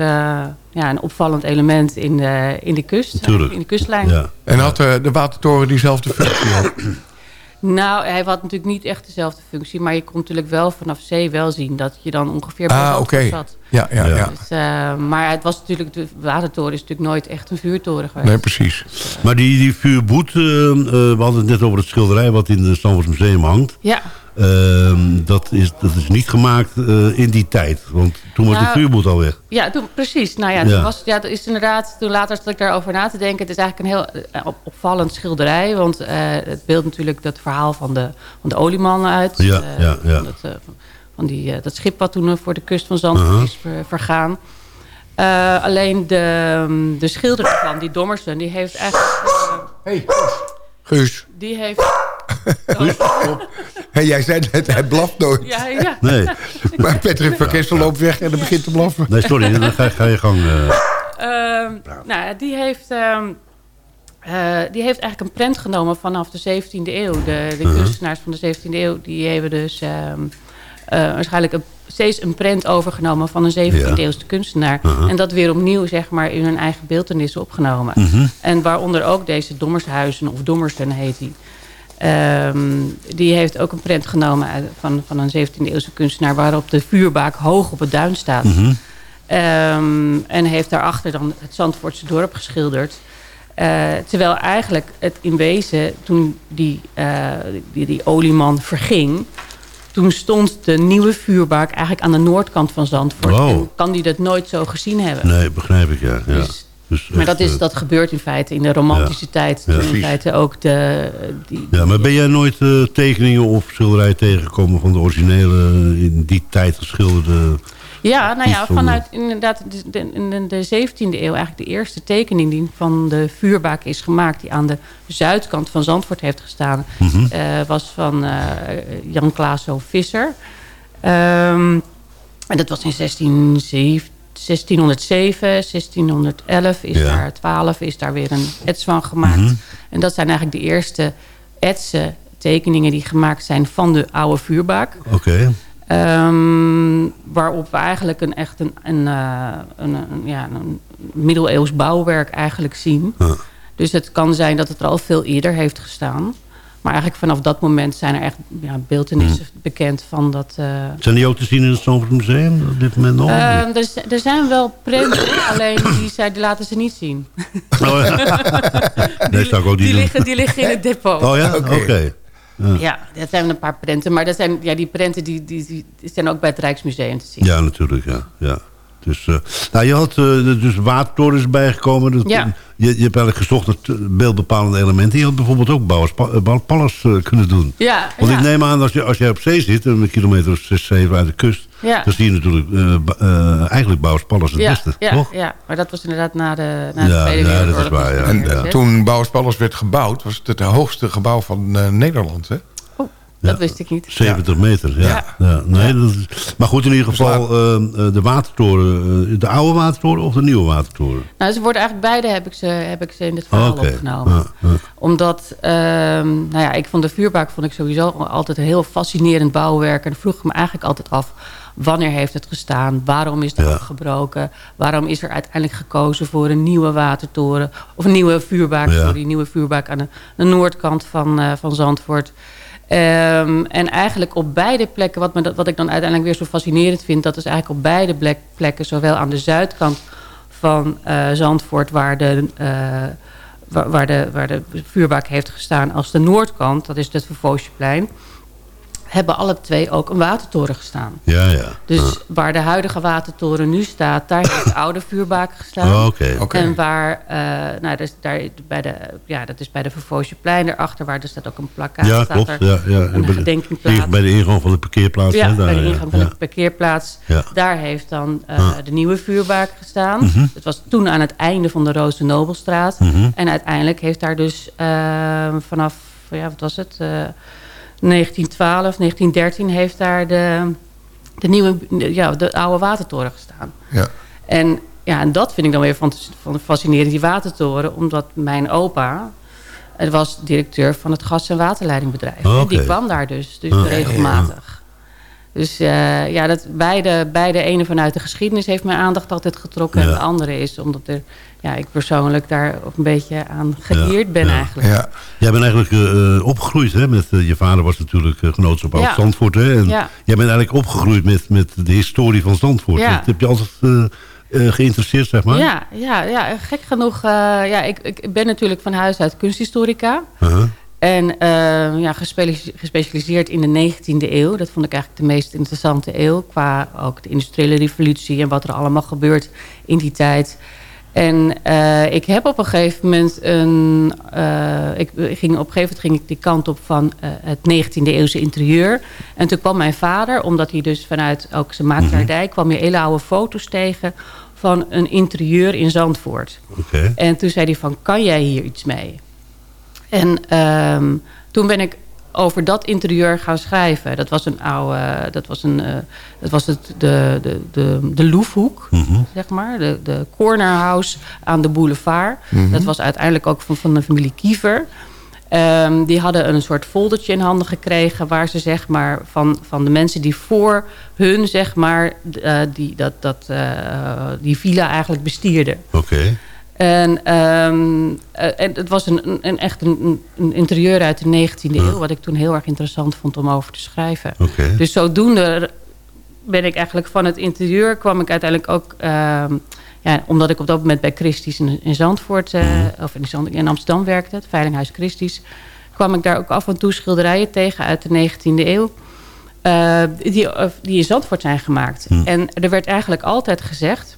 ja, een opvallend element in de, in de kust, in de kustlijn. Ja. En had de watertoren diezelfde functie Nou, hij had natuurlijk niet echt dezelfde functie. Maar je kon natuurlijk wel vanaf zee wel zien dat je dan ongeveer bij ah, okay. zat. Ja, ja, ja. Dus, uh, maar het was natuurlijk, de watertoren is natuurlijk nooit echt een vuurtoren geweest. Nee, precies. Dus, uh, maar die, die vuurboet, uh, we hadden het net over het schilderij wat in het Stamford Museum hangt. Ja. Ehm, dat, is, dat is niet gemaakt in die tijd. Want toen was nou, de vuurboet al weg. Ja, toen, precies. Nou ja, toen Ja. was, ja, dat is inderdaad, toen later zat ik daarover na te denken. Het is eigenlijk een heel eh, op- opvallend schilderij. Want eh, het beeldt natuurlijk dat verhaal van de, van de olieman uit. Ja, Eh, ja, ja. Van, dat, eh, van- van die, eh, dat schip wat toen eh, voor de kust van Zandvoort Aha. is ver- vergaan. Eh, alleen de, mm, de schilder ervan, die Dommersen, die heeft eigenlijk... eh, Hey, Guus. die heeft... Hey, jij zei net, hij blaft nooit. Ja, ja. Nee, Maar Patrick van Kessel loopt weg en dan begint te blaffen. nee sorry, dan ga, ga je gang. eh. Ehm, nou, ja, die heeft, ehm, eh, die heeft eigenlijk een prent genomen vanaf de 17e eeuw. De, de Mhm. kunstenaars van de 17e eeuw die hebben dus ehm, eh, waarschijnlijk een, steeds een prent overgenomen van een 17e eeuwse kunstenaar. Mhm. En dat weer opnieuw zeg maar, in hun eigen beeldenissen opgenomen. Mhm. En waaronder ook deze Dommershuizen, of Dommersen heet die. Ehm, die heeft ook een prent genomen uit- van, van een 17e eeuwse kunstenaar... waarop de vuurbaak hoog op het duin staat. Mhm. Ehm, en heeft daarachter dan het Zandvoortse dorp geschilderd. Eh, terwijl eigenlijk het in wezen, toen die, eh, die, die olieman verging... toen stond de nieuwe vuurbaak eigenlijk aan de noordkant van Zandvoort. Wow. En kan die dat nooit zo gezien hebben. Nee, begrijp ik, ja. ja. Dus- Dus Maar dat, is, eh, dat gebeurt in feite in de romantische tijd. Ja, in precies. feite ook de... Die, Ja, maar ben jij nooit eh, tekeningen of schilderijen tegengekomen van de originele, eh, in die tijd geschilderde... Ja, nou ja, vanuit inderdaad de, de, in de 17e eeuw eigenlijk de eerste tekening die van de vuurbaak is gemaakt, die aan de zuidkant van Zandvoort heeft gestaan, Mhm. was van Jan Klaaso Visser. Ehm, en dat was in 1607, 1607, 1611 is Ja. daar, 12 is daar weer een ets van gemaakt. Mhm. En dat zijn eigenlijk de eerste etsen, tekeningen die gemaakt zijn van de oude vuurbaak. Oké, Ehm, waarop we eigenlijk een echt een, een, eh, een, een, ja, een middeleeuws bouwwerk eigenlijk zien. Dus het kan zijn dat het er al veel eerder heeft gestaan. Maar eigenlijk vanaf dat moment zijn er echt ja, beeldenissen bekend van dat... eh, Zijn die ook te zien in het Zandvoort Museum op dit moment nog? Ehm, er, er zijn wel prenten, alleen die, zijn, die laten ze niet zien. Oh, ja. Nee, zou ik ook niet die, doen. liggen, die liggen in het depot. Oh ja? Oké. Ja. Ja, dat zijn een paar prenten. Maar dat zijn, ja, die prenten die, die, die, die zijn ook bij het Rijksmuseum te zien. Ja, natuurlijk, ja. ja. Dus, eh, nou, je had eh, er dus watertorens bijgekomen. Dat, Ja. je, je hebt eigenlijk gezocht naar t- beeldbepalende elementen. Je had bijvoorbeeld ook Bouwers eh, eh, kunnen doen. Ja, Want ja. ik neem aan, als je, als je op zee zit, een kilometer of 6, 7 uit de kust... Ja. dan zie je natuurlijk eh, eh, eigenlijk Bouwers Palace het ja, beste, ja, toch? ja, maar dat was inderdaad na de, na de Ja, Tweede ja, dat Wereldoorlog. is waar, En eh, toen Bouwers Palace werd gebouwd... was het het hoogste gebouw van eh, Nederland, hè? Dat wist ik niet. 70 meter, ja. ja. nee, dat is, maar goed, in ieder geval eh, eh, de watertoren, eh, de oude watertoren of de nieuwe watertoren? Nou, ze worden eigenlijk beide heb ik ze, heb ik ze in dit verhaal opgenomen. Ja, ja. Omdat, ehm, nou ja, ik vond de vuurbaak vond ik sowieso altijd een heel fascinerend bouwwerk. En dan vroeg ik me eigenlijk altijd af, wanneer heeft het gestaan? Waarom is het Ja. afgebroken? Waarom is er uiteindelijk gekozen voor een nieuwe watertoren? Of een nieuwe vuurbaak, Ja. sorry, een nieuwe vuurbaak aan de, de noordkant van, eh, van Zandvoort. Ehm, en eigenlijk op beide plekken, wat, me, wat ik dan uiteindelijk weer zo fascinerend vind... dat is eigenlijk op beide plek- plekken, zowel aan de zuidkant van eh, Zandvoort... waar de, eh, waar, de, waar de vuurbaak heeft gestaan, als de noordkant... dat is het Vervoosjeplein... hebben alle twee ook een watertoren gestaan. Ja, ja. Dus waar de huidige watertoren nu staat, daar heeft de oude vuurbaak gestaan. Oh, oké. En waar, eh, nou, dus daar bij de, ja, dat is bij de Vervoosjeplein erachter, waar er staat ook een plakkaat. Ja, staat klopt. er Ja, ja. Een Bij de- gedenkplaats. Bij de ingang van de parkeerplaats. Ja, hè, daar, bij de ja. ingang van Ja. de parkeerplaats. Ja. Daar heeft dan eh, de nieuwe vuurbaak gestaan. Mhm. Het was toen aan het einde van de Roos de Nobelstraat. Mhm. En uiteindelijk heeft daar dus eh, vanaf, ja, wat was het? Eh, 1912, 1913 heeft daar de, de nieuwe, ja, de oude watertoren gestaan. Ja. En, ja, en dat vind ik dan weer van, van fascinerend, die watertoren. Omdat mijn opa, het was directeur van het gas- en waterleidingbedrijf. Oh, En die kwam daar dus, dus Ah. regelmatig. Dus eh, ja, dat beide, beide ene vanuit de geschiedenis heeft mijn aandacht altijd getrokken. En Ja. de andere is omdat er, ja, ik persoonlijk daar ook een beetje aan geëerd ben ja. eigenlijk. Ja. Jij bent eigenlijk eh, eh, opgegroeid, hè? Met, je vader was natuurlijk genootschap Ja. oud Zandvoort, hè? En Ja. jij bent eigenlijk opgegroeid met, met de historie van Zandvoort. Ja. Dat heb je altijd geïnteresseerd, zeg maar? Ja, ja, ja, gek genoeg. ja, ik, ik ben natuurlijk van huis uit kunsthistorica. Uh-huh. En eh, ja, gespecialiseerd in de 19e eeuw. Dat vond ik eigenlijk de meest interessante eeuw. Qua ook de industriële revolutie en wat er allemaal gebeurt in die tijd. En eh, ik heb op een gegeven moment een. eh, ik, ging, op een gegeven moment ging ik die kant op van eh, het 19e eeuwse interieur. En toen kwam mijn vader, omdat hij dus vanuit ook zijn makelaardij kwam je hele oude foto's tegen van een interieur in Zandvoort. Oké. En toen zei hij van, kan jij hier iets mee? En ehm, toen ben ik over dat interieur gaan schrijven. Dat was een oude, dat was een, eh, dat was het, de, de, de, de Loefhoek, Mhm. zeg maar. De, de corner house aan de boulevard. Mhm. Dat was uiteindelijk ook van, van de familie Kiever. Ehm, die hadden een soort foldertje in handen gekregen... waar ze zeg maar van, van de mensen die voor hun zeg maar... eh, die, dat, dat, eh, die villa eigenlijk bestierden. Oké. En, ehm, eh, en het was een, een, echt een, een interieur uit de 19e eeuw... wat ik toen heel erg interessant vond om over te schrijven. Dus zodoende ben ik eigenlijk van het interieur... kwam ik uiteindelijk ook... ehm, ja, omdat ik op dat moment bij Christie's in, in Zandvoort... eh, of in, Zand- in Amsterdam werkte, het Veilinghuis Christie's... kwam ik daar ook af en toe schilderijen tegen uit de 19e eeuw... eh, die, die in Zandvoort zijn gemaakt. En er werd eigenlijk altijd gezegd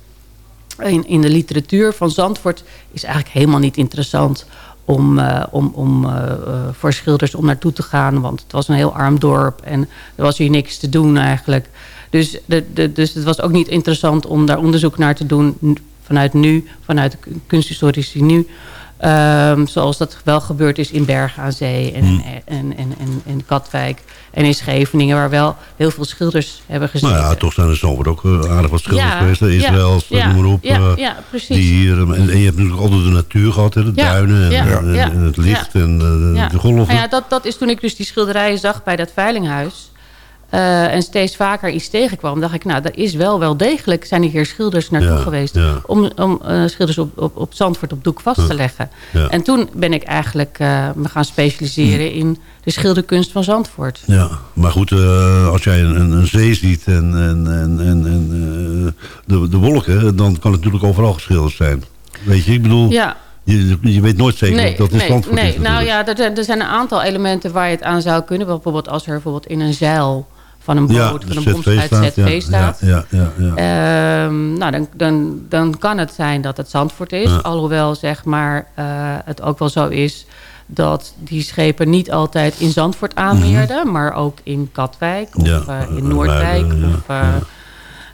in, in de literatuur van Zandvoort is eigenlijk helemaal niet interessant om, eh, om, om eh, eh, voor schilders om naartoe te gaan. Want het was een heel arm dorp en er was hier niks te doen eigenlijk. Dus, de, de, dus het was ook niet interessant om daar onderzoek naar te doen vanuit nu, vanuit kunsthistorici nu. Ehm, zoals dat wel gebeurd is in Bergen aan Zee en, Hmm. en, en, en, en Katwijk en in Scheveningen... waar wel heel veel schilders hebben gezien. Nou ja, toch zijn er zomaar ook eh, aardig wat schilders Ja, geweest. hè? ja, Israëls, ja, noem maar op. ja, eh, ja, precies. Die hier, eh, en, en je hebt natuurlijk altijd de natuur gehad, hè? de duinen en, en- en het licht en Ja. de golven. Nou ja, dat, dat is toen ik dus die schilderijen zag bij dat veilinghuis. Eh, en steeds vaker iets tegenkwam, dacht ik, nou, dat is wel wel degelijk, zijn er hier schilders naartoe Ja, geweest ja. om, om eh, schilders op, op, op Zandvoort op doek vast te leggen. Ja. En toen ben ik eigenlijk eh, me gaan specialiseren in de schilderkunst van Zandvoort. Ja, maar goed, als jij een, een, zee ziet en, en, en, en, de, de wolken, dan kan het natuurlijk overal geschilderd zijn. Weet je, ik bedoel, Ja. je, je weet nooit zeker dat in nee, Zandvoort nee. is. Nou ja, er, zijn- er zijn een aantal elementen waar je het aan zou kunnen. Bijvoorbeeld als er bijvoorbeeld in een zeil van een boot, van een bomschuit ZV ja, staat. ja, ja, ja, Ehm, nou, dan, dan, dan kan het zijn dat het Zandvoort is. Alhoewel zeg maar, eh, het ook wel zo is dat die schepen niet altijd in Zandvoort aanmeerden... maar ook in Katwijk of Mhm. Eh, in eh, Noordwijk. Of,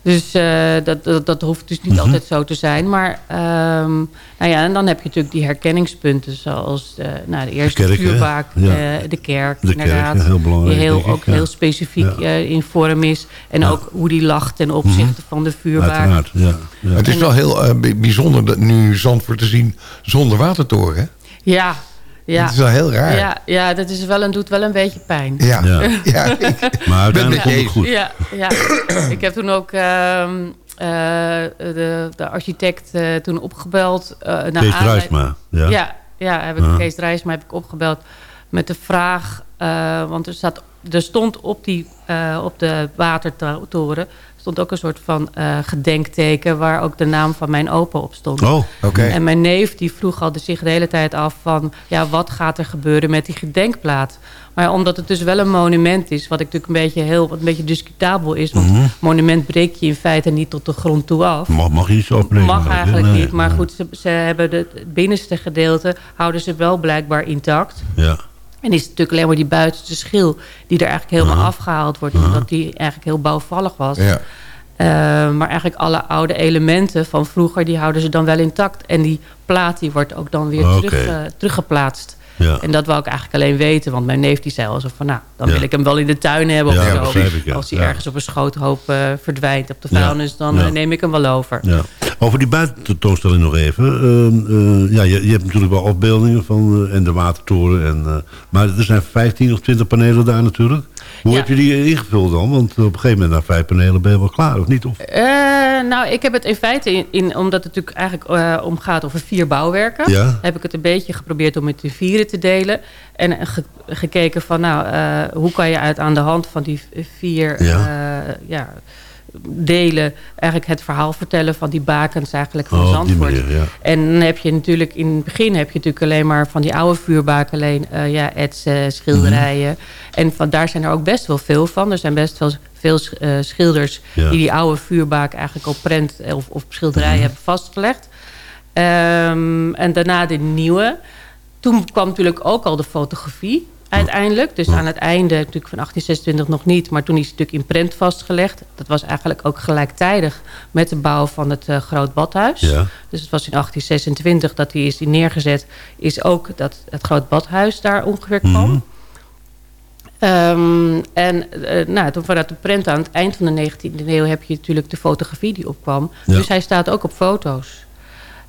Dus eh, dat, dat, dat hoeft dus niet Mhm. altijd zo te zijn. Maar ehm, nou ja, en dan heb je natuurlijk die herkenningspunten... zoals de, nou, de eerste kerk, vuurbaak, Ja. eh, de kerk, De kerk, inderdaad. ja, heel belangrijk, Die heel, ik, ook ja. heel specifiek Ja. eh, in vorm is. En Ja. ook hoe die lacht ten opzichte van de vuurbaak. Uiteraard, ja. ja. Het is wel heel bij- bijzonder dat nu Zandvoort te zien zonder watertoren. hè? Ja, ja. Dat is wel heel raar. Ja, ja dat is wel een, doet wel een beetje pijn. Ja, Ja. ja. ik- Maar uiteindelijk komt het goed. Ja, ja. ik heb toen ook ehm, eh, de, de architect eh, toen opgebeld. eh naar Kees Drijsma, ja. Ja, ja heb ik, Ja. Kees Drijsma heb ik opgebeld met de vraag... eh, want er, staat, er stond op, die, eh, op de watertoren... stond ook een soort van eh, gedenkteken... waar ook de naam van mijn opa op stond. Oh, Oké. En mijn neef die vroeg al de- zich de hele tijd af van... ja, wat gaat er gebeuren met die gedenkplaat? Maar omdat het dus wel een monument is... wat ik natuurlijk een beetje, heel, wat een beetje discutabel is... want Mhm. monument breek je in feite niet tot de grond toe af. mag, mag je niet zo opnemen. Mag eigenlijk Nee, niet, maar nee. goed, ze, ze hebben het binnenste gedeelte... houden ze wel blijkbaar intact. Ja, En is het natuurlijk alleen maar die buitenste schil... die er eigenlijk helemaal afgehaald wordt... omdat die eigenlijk heel bouwvallig was. Ja. Eh, maar eigenlijk alle oude elementen van vroeger... die houden ze dan wel intact. En die plaat die wordt ook dan weer terug, teruggeplaatst. ja. En dat wou ik eigenlijk alleen weten. Want mijn neef die zei al zo van... nou, dan Ja. wil ik hem wel in de tuin hebben Ja, of zo. ik. Als hij ergens op een schoothoop eh, verdwijnt op de vuilnis... dan eh, neem ik hem wel over. Over die buitententoonstelling nog even. Ehm, eh, ja, je, je hebt natuurlijk wel afbeeldingen van eh, en de watertoren. En, eh, maar er zijn 15 of 20 panelen daar natuurlijk. Hoe Ja. heb je die ingevuld dan? Want op een gegeven moment na vijf panelen ben je wel klaar, of niet? Of, nou, ik heb het in feite, in, in, omdat het natuurlijk eigenlijk eh, omgaat over vier bouwwerken... Ja. heb ik het een beetje geprobeerd om het in vieren te delen. En ge- gekeken van, nou, hoe kan je uit aan de hand van die vier Ja. Eh, delen... eigenlijk het verhaal vertellen van die bakens eigenlijk van Oh, Zandvoort. manier, ja. En dan heb je natuurlijk in het begin heb je natuurlijk alleen maar van die oude vuurbaken alleen eh, ja, etsen, schilderijen. Mhm. En van daar zijn er ook best wel veel van. Er zijn best wel veel eh, schilders Ja. die die oude vuurbaken eigenlijk op prent of, of schilderijen Mhm. hebben vastgelegd. Ehm, en daarna de nieuwe. Toen kwam natuurlijk ook al de fotografie uiteindelijk. Dus aan het einde natuurlijk van 1826 nog niet. Maar toen is het natuurlijk in prent vastgelegd. Dat was eigenlijk ook gelijktijdig met de bouw van het eh, Groot Badhuis. Ja. Dus het was in 1826 dat die is die neergezet. Is ook dat het Groot Badhuis daar ongeveer kwam. Mhm. Ehm, en eh, nou, toen vanuit de prent aan het eind van de 19e eeuw... heb je natuurlijk de fotografie die opkwam. Ja. Dus hij staat ook op foto's.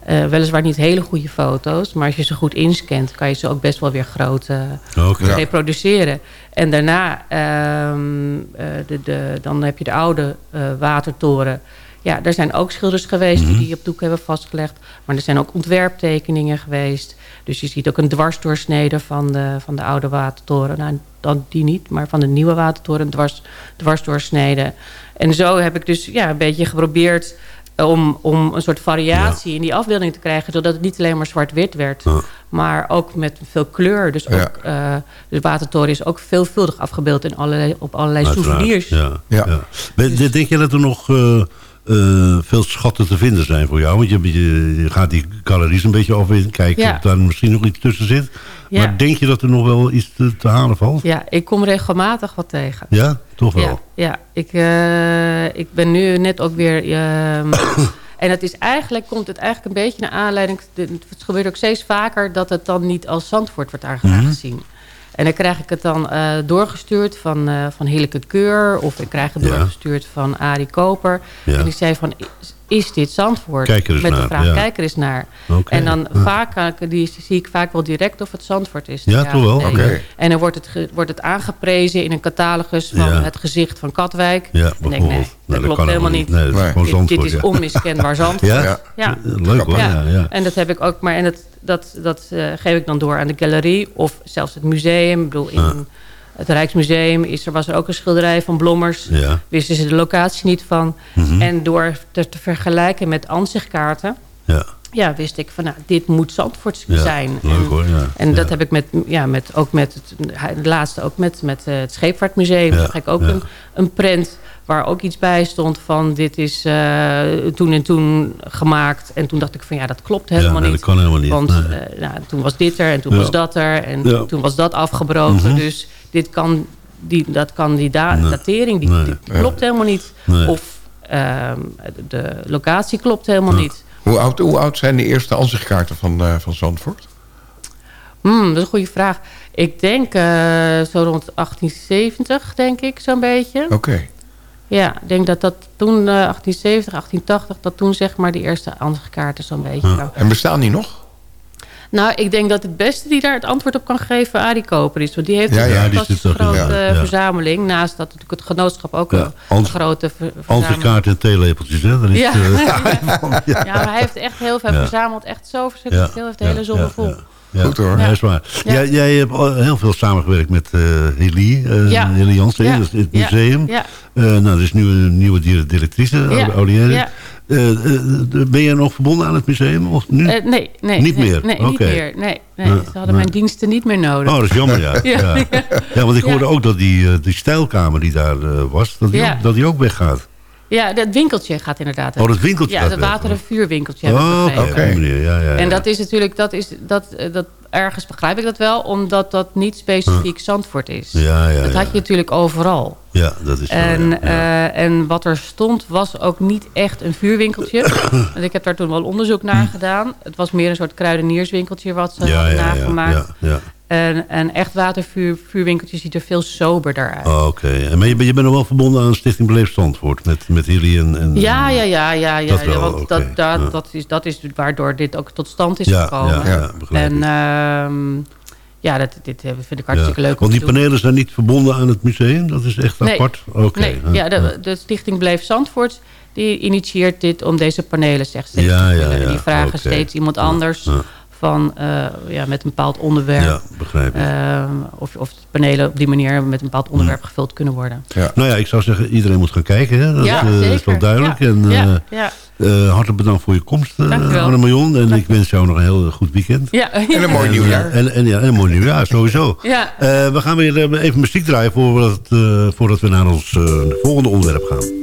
Eh, weliswaar niet hele goede foto's... maar als je ze goed inscant... kan je ze ook best wel weer groot eh, reproduceren. En daarna, ehm, eh, de, de, dan heb je de oude watertoren. Ja, er zijn ook schilders geweest die die op doek hebben vastgelegd. Maar er zijn ook ontwerptekeningen geweest. Dus je ziet ook een dwarsdoorsnede van de, van de oude watertoren. Nou, dan die niet, maar van de nieuwe watertoren een dwars, dwarsdoorsnede. En zo heb ik dus ja, een beetje geprobeerd om, om een soort variatie in die afbeelding te krijgen. Zodat het niet alleen maar zwart-wit werd. Ja. Maar ook met veel kleur. Dus Ja. ook, eh, de watertoren is ook veelvuldig afgebeeld in allerlei, op allerlei Uiteraard, souvenirs. Ja, Ja. ja. Ben- Denk je dat er nog eh, eh, veel schatten te vinden zijn voor jou? Want je, je, je gaat die galeries een beetje over in kijken Ja. of daar misschien nog iets tussen zit. Ja. Maar denk je dat er nog wel iets te, te halen valt? Ja, ik kom regelmatig wat tegen. Ja, toch wel. Ja, ja. Ik, eh, ik ben nu net ook weer... ehm, en het is eigenlijk, komt het eigenlijk een beetje naar aanleiding... Het gebeurt ook steeds vaker dat het dan niet als Zandvoort wordt Mhm. aangezien. En dan krijg ik het dan eh, doorgestuurd van, eh van Hilleke Keur... of ik krijg het Ja. doorgestuurd van Arie Koper. Ja. En die zei van... is dit Zandvoort? Kijk er eens Met de naar, vraag, ja. kijk er eens naar. En dan ja. vaak, eh, die zie ik vaak wel direct of het Zandvoort is. Ja, toch wel? nee. En dan wordt het, wordt het aangeprezen in een catalogus van Ja. het gezicht van Katwijk. Ja, denk ik, nee, dat Nee, dat klopt kan helemaal niet. niet. Nee, dat is gewoon dit, is ja. onmiskenbaar Zandvoort. Ja? ja. Ja, leuk hoor, ja, ja. En dat heb ik ook, maar en dat, dat, dat eh, geef ik dan door aan de galerie of zelfs het museum. Ik bedoel, in. Het Rijksmuseum is er, was er ook een schilderij van Blommers. Ja. Wisten ze de locatie niet van. Mhm. En door te, te vergelijken met ansichtkaarten... Ja. Ja, wist ik van, nou, dit moet Zandvoort Ja, zijn. leuk en, hoor, ja. En dat Ja. heb ik met, ja, met, ook met het, laatste ook met, met eh, het Scheepvaartmuseum. Ja, Daar ik ook ja. een, een print waar ook iets bij stond van... dit is eh, toen en toen gemaakt. En toen dacht ik van, ja, dat klopt helemaal nee, niet. dat kan helemaal niet, Want nee. eh, nou, toen was dit er en toen Ja. was dat er. En Ja. toen was dat afgebroken. Mhm. Dus dit kan, die, dat kan die da- Nee. datering, die, Nee. die Ja. klopt helemaal niet. Nee. Of ehm, de locatie klopt helemaal niet. Hoe oud, hoe oud zijn de eerste ansichtkaarten van, eh, van Zandvoort? Hmm, dat is een goede vraag. Ik denk eh, zo rond 1870, denk ik, zo'n beetje. Oké. Ja, ik denk dat dat toen, eh 1870, 1880, dat toen zeg maar de eerste ansichtkaarten zo'n beetje. Nou, En bestaan die nog? Nou, ik denk dat het beste die daar het antwoord op kan geven Arie Koper is. Want die heeft Ja, een ja, die er- grote ja, ja. verzameling. Naast dat natuurlijk het genootschap ook Ja, een grote ver verzameling Ansichtkaarten en theelepeltjes, hè? Dat is, Ja. eh, Ja, maar hij heeft echt heel veel Ja. verzameld. Echt zo verschrikkelijk veel. Hij heeft de hele zolder vol. Ja, Goed hoor. Ja, is waar. Ja. Jij, jij hebt al heel veel samengewerkt met eh Hilly, eh Ja. Hilly Jansen, Ja. het Ja. museum. Ja. Eh, nou, er is nu een nieuwe di- directrice, Ja. Eh, eh, ben je nog verbonden aan het museum? Of nu? Eh, nee, nee. Niet nee, meer? Nee, niet meer. Nee, nee. Ze hadden nee. mijn diensten niet meer nodig. Oh, dat is jammer, ja. Ja. ja. want ik hoorde ook dat die, die stijlkamer die daar was, dat die, ook, dat die ook weggaat. Ja, dat winkeltje gaat inderdaad. Oh, dat winkeltje Ja, dat water- en vuurwinkeltje Oh, oké. manier, Ja, ja, ja. En dat is natuurlijk, dat is, dat, eh, dat, ergens begrijp ik dat wel, omdat dat niet specifiek Zandvoort is. Ja, ja, dat had je natuurlijk overal. Ja, dat is En, eh, en wat er stond was ook niet echt een vuurwinkeltje. Want ik heb daar toen wel onderzoek naar gedaan. Het was meer een soort kruidenierswinkeltje wat ze hadden nagemaakt. ja, ja. En een echt watervuurwinkeltje ziet er veel soberder uit. Oh, Oké, En maar je, bent- je bent nog wel verbonden aan Stichting Beleefd Zandvoort met, met Hilly en... en Ja, ja, ja, ja, ja. Dat ja, want dat, dat, ja. dat, is, dat is waardoor dit ook tot stand is Ja, gekomen. ja, en ehm, ja, dat, dit eh, vind ik hartstikke leuk Want die doen. panelen zijn niet verbonden aan het museum? Dat is echt Nee. apart? Oké. nee, ja, de, de stichting Bleef Zandvoort... die initieert dit om deze panelen zeg, steeds Ja, te ja, vullen. ja, Die vragen steeds iemand anders... ja. Van, eh, ja, met een bepaald onderwerp. Ja, begrijp ik. Ehm, of, of de panelen op die manier met een bepaald onderwerp gevuld kunnen worden. Nou ja, ik zou zeggen, iedereen moet gaan kijken. Hè? Dat Ja, eh, is wel duidelijk. Ja, En, ja, eh, ja. eh, hartelijk bedankt voor je komst, uh, Dankjewel. Anne-Marion. En ik wens jou nog een heel goed weekend. Ja. En een mooi nieuwjaar. eh, En, en, ja, en een mooi nieuwjaar, sowieso. Ja. Eh, we gaan weer eh, even muziek draaien voordat, eh, voordat we naar ons eh, volgende onderwerp gaan.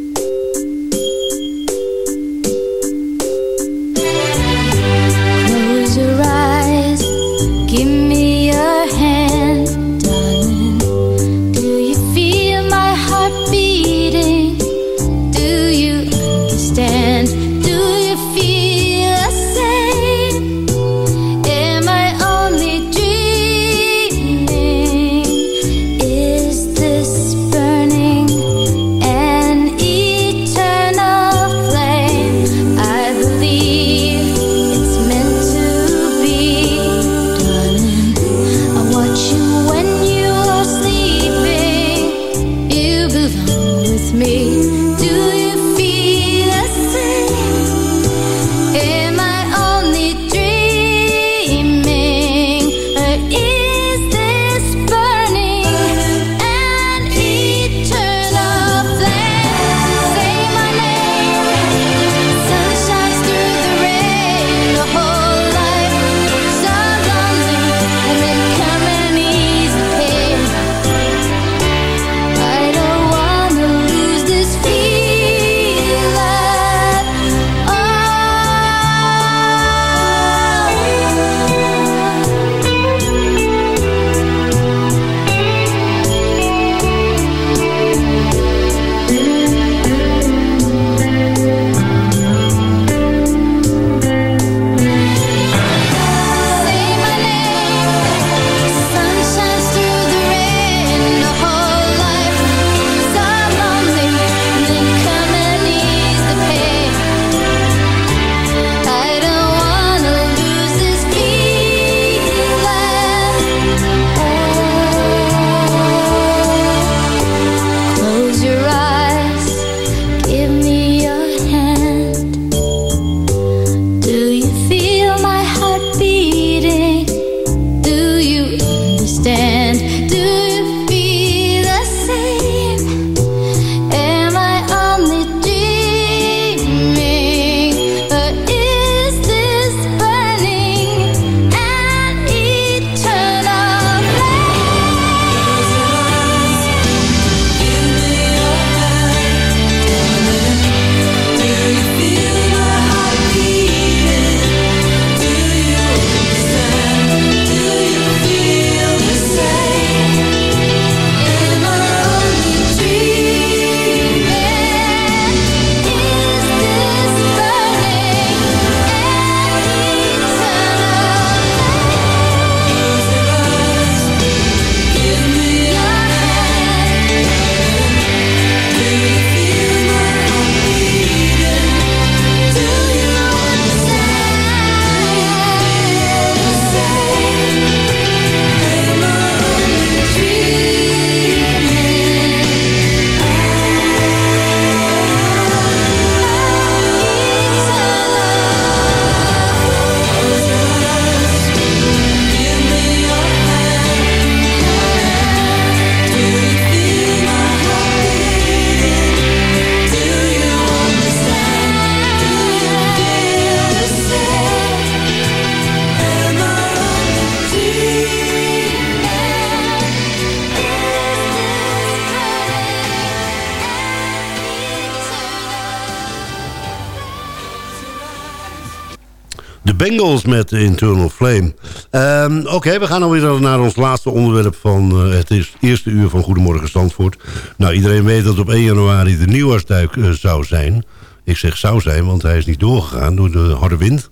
Bengals met Internal Flame. Ehm, Oké, we gaan alweer naar ons laatste onderwerp van eh, het eerste uur van Goedemorgen Zandvoort. Nou, iedereen weet dat op 1 januari de nieuwjaarsduik eh, zou zijn. Ik zeg zou zijn, want hij is niet doorgegaan door de harde wind.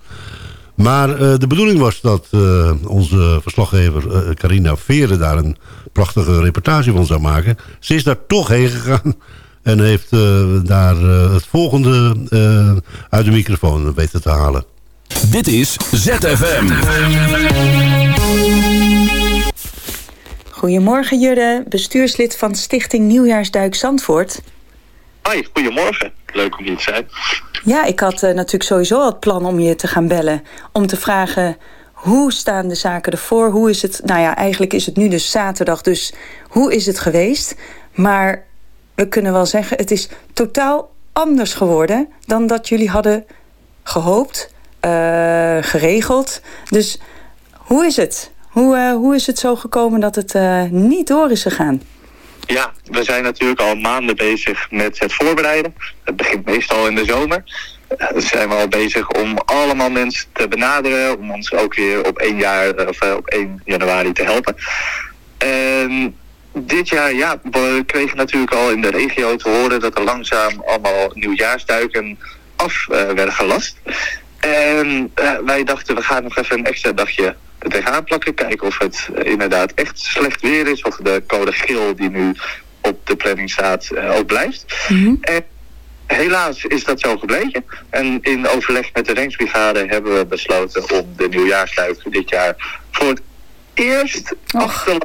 Maar eh, de bedoeling was dat onze verslaggever Carina Veren daar een prachtige reportage van zou maken. Ze is daar toch heen gegaan en heeft daar het volgende uit de microfoon weten te halen. Dit is ZFM. Goedemorgen Jurre, bestuurslid van Stichting Nieuwjaarsduik Zandvoort. Hoi, goedemorgen. Leuk om hier te zijn. Ja, ik had eh, natuurlijk sowieso al het plan om je te gaan bellen. Om te vragen, hoe staan de zaken ervoor? Hoe is het, nou ja, eigenlijk is het nu dus zaterdag, dus hoe is het geweest? Maar we kunnen wel zeggen, het is totaal anders geworden... dan dat jullie hadden gehoopt, eh, geregeld. Dus hoe is het? Hoe, eh, hoe is het zo gekomen dat het eh, niet door is gegaan? Ja, we zijn natuurlijk al maanden bezig met het voorbereiden. Het begint meestal in de zomer. Dan zijn we al bezig om allemaal mensen te benaderen. Om ons ook weer op 1, jaar, of, op 1 januari te helpen. En dit jaar, ja, we kregen natuurlijk al in de regio te horen dat er langzaam allemaal nieuwjaarsduiken af werden gelast. En eh, wij dachten, we gaan nog even een extra dagje er tegenaan plakken. Kijken of het eh, inderdaad echt slecht weer is. Of de code geel die nu op de planning staat eh, ook blijft. En helaas is dat zo gebleken. En in overleg met de Rijksbrigade hebben we besloten om de nieuwjaarsduik dit jaar voor het eerst af te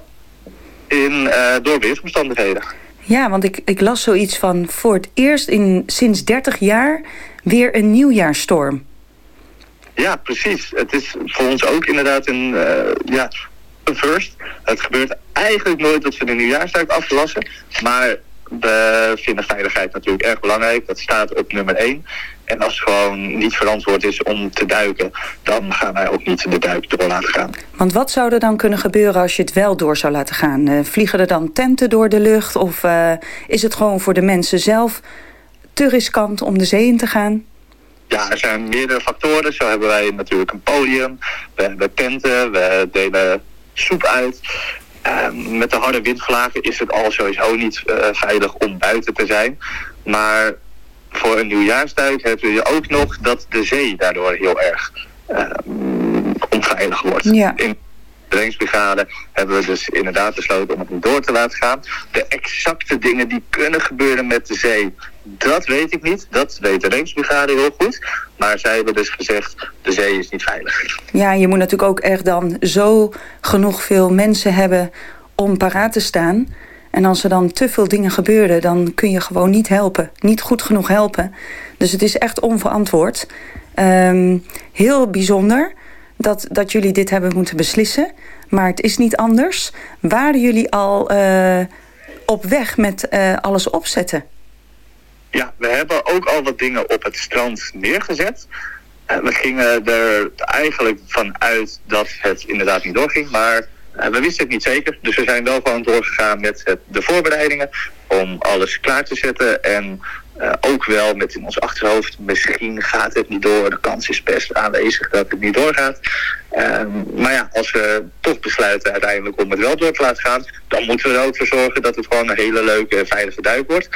in, eh door weersomstandigheden. Ja, want ik, ik las zoiets van voor het eerst in sinds 30 jaar weer een nieuwjaarstorm. Ja, precies. Het is voor ons ook inderdaad een, eh, ja, een first. Het gebeurt eigenlijk nooit dat we de nieuwjaarsduik aflassen. Maar we vinden veiligheid natuurlijk erg belangrijk. Dat staat op nummer 1. En als het gewoon niet verantwoord is om te duiken... dan gaan wij ook niet de duik door laten gaan. Want wat zou er dan kunnen gebeuren als je het wel door zou laten gaan? Eh, vliegen er dan tenten door de lucht? Of eh, is het gewoon voor de mensen zelf te riskant om de zee in te gaan? Ja, er zijn meerdere factoren. Zo hebben wij natuurlijk een podium. We hebben tenten. We delen soep uit. Ehm, met de harde windvlagen is het al sowieso niet eh, veilig om buiten te zijn. Maar voor een nieuwjaarsduik hebben je ook nog dat de zee daardoor heel erg ehm, onveilig wordt. Ja. In de reddingsbrigade hebben we dus inderdaad besloten om het niet door te laten gaan. De exacte dingen die kunnen gebeuren met de zee, dat weet ik niet. Dat weet de reddingsbrigade heel goed. Maar zij hebben dus gezegd, de zee is niet veilig. Ja, je moet natuurlijk ook echt dan zo genoeg veel mensen hebben om paraat te staan. En als er dan te veel dingen gebeuren, dan kun je gewoon niet helpen. Niet goed genoeg helpen. Dus het is echt onverantwoord. Ehm, heel bijzonder dat, dat jullie dit hebben moeten beslissen. Maar het is niet anders. Waren jullie al eh, op weg met eh, alles opzetten? Ja, we hebben ook al wat dingen op het strand neergezet. Eh, we gingen er eigenlijk van uit dat het inderdaad niet doorging, maar eh, we wisten het niet zeker. Dus we zijn wel gewoon doorgegaan met het, de voorbereidingen om alles klaar te zetten. En eh, ook wel met in ons achterhoofd, misschien gaat het niet door. De kans is best aanwezig dat het niet doorgaat. Ehm, maar ja, als we toch besluiten uiteindelijk om het wel door te laten gaan, dan moeten we er ook voor zorgen dat het gewoon een hele leuke en veilige duik wordt.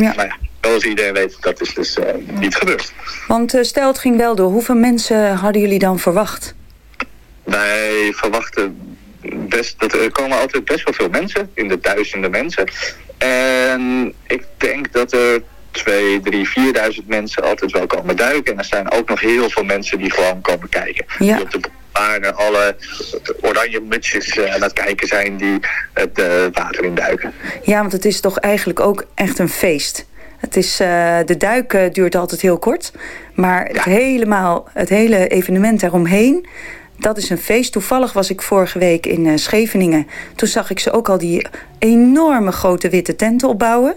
Ja. Maar ja, zoals iedereen weet, dat is dus eh, niet gebeurd. Want eh, stel het ging wel door. Hoeveel mensen hadden jullie dan verwacht? Wij verwachten best, dat er komen altijd best wel veel mensen, in de duizenden mensen. En ik denk dat er twee, drie, vierduizend mensen altijd wel komen duiken. En er zijn ook nog heel veel mensen die gewoon komen kijken. Ja. Die op de naar alle oranje mutsjes eh, aan het kijken zijn die het eh, water in duiken. Ja, want het is toch eigenlijk ook echt een feest. Het is, eh, de duik eh, duurt altijd heel kort. Maar het, helemaal, het hele evenement daaromheen, dat is een feest. Toevallig was ik vorige week in Scheveningen. Toen zag ik ze ook al die enorme grote witte tenten opbouwen.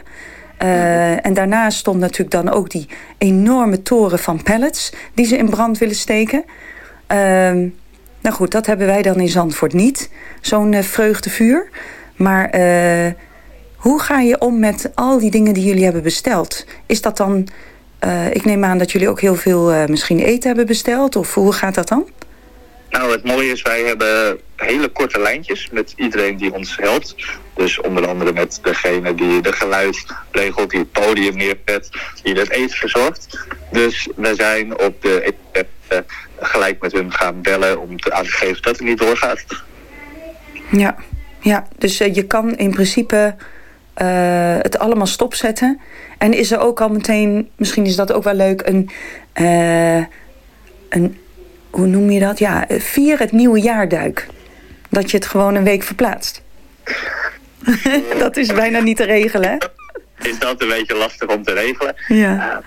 Eh, en daarnaast stond natuurlijk dan ook die enorme toren van pallets... die ze in brand willen steken. Nou goed, dat hebben wij dan in Zandvoort niet. Zo'n eh, vreugdevuur. Maar eh, hoe ga je om met al die dingen die jullie hebben besteld? Is dat dan eh, ik neem aan dat jullie ook heel veel misschien eten hebben besteld. Of hoe gaat dat dan? Nou, het mooie is, wij hebben hele korte lijntjes met iedereen die ons helpt. Dus onder andere met degene die de geluid regelt, die het podium neerzet, die het eten verzorgt. Dus we zijn op de gelijk met hun gaan bellen om te aan te geven dat het niet doorgaat. Ja, ja dus eh, je kan in principe eh, het allemaal stopzetten. En is er ook al meteen, misschien is dat ook wel leuk, een, eh, een hoe noem je dat? Ja, vier het nieuwe jaarduik. Dat je het gewoon een week verplaatst. dat is bijna niet te regelen, hè? Is dat een beetje lastig om te regelen? Ja.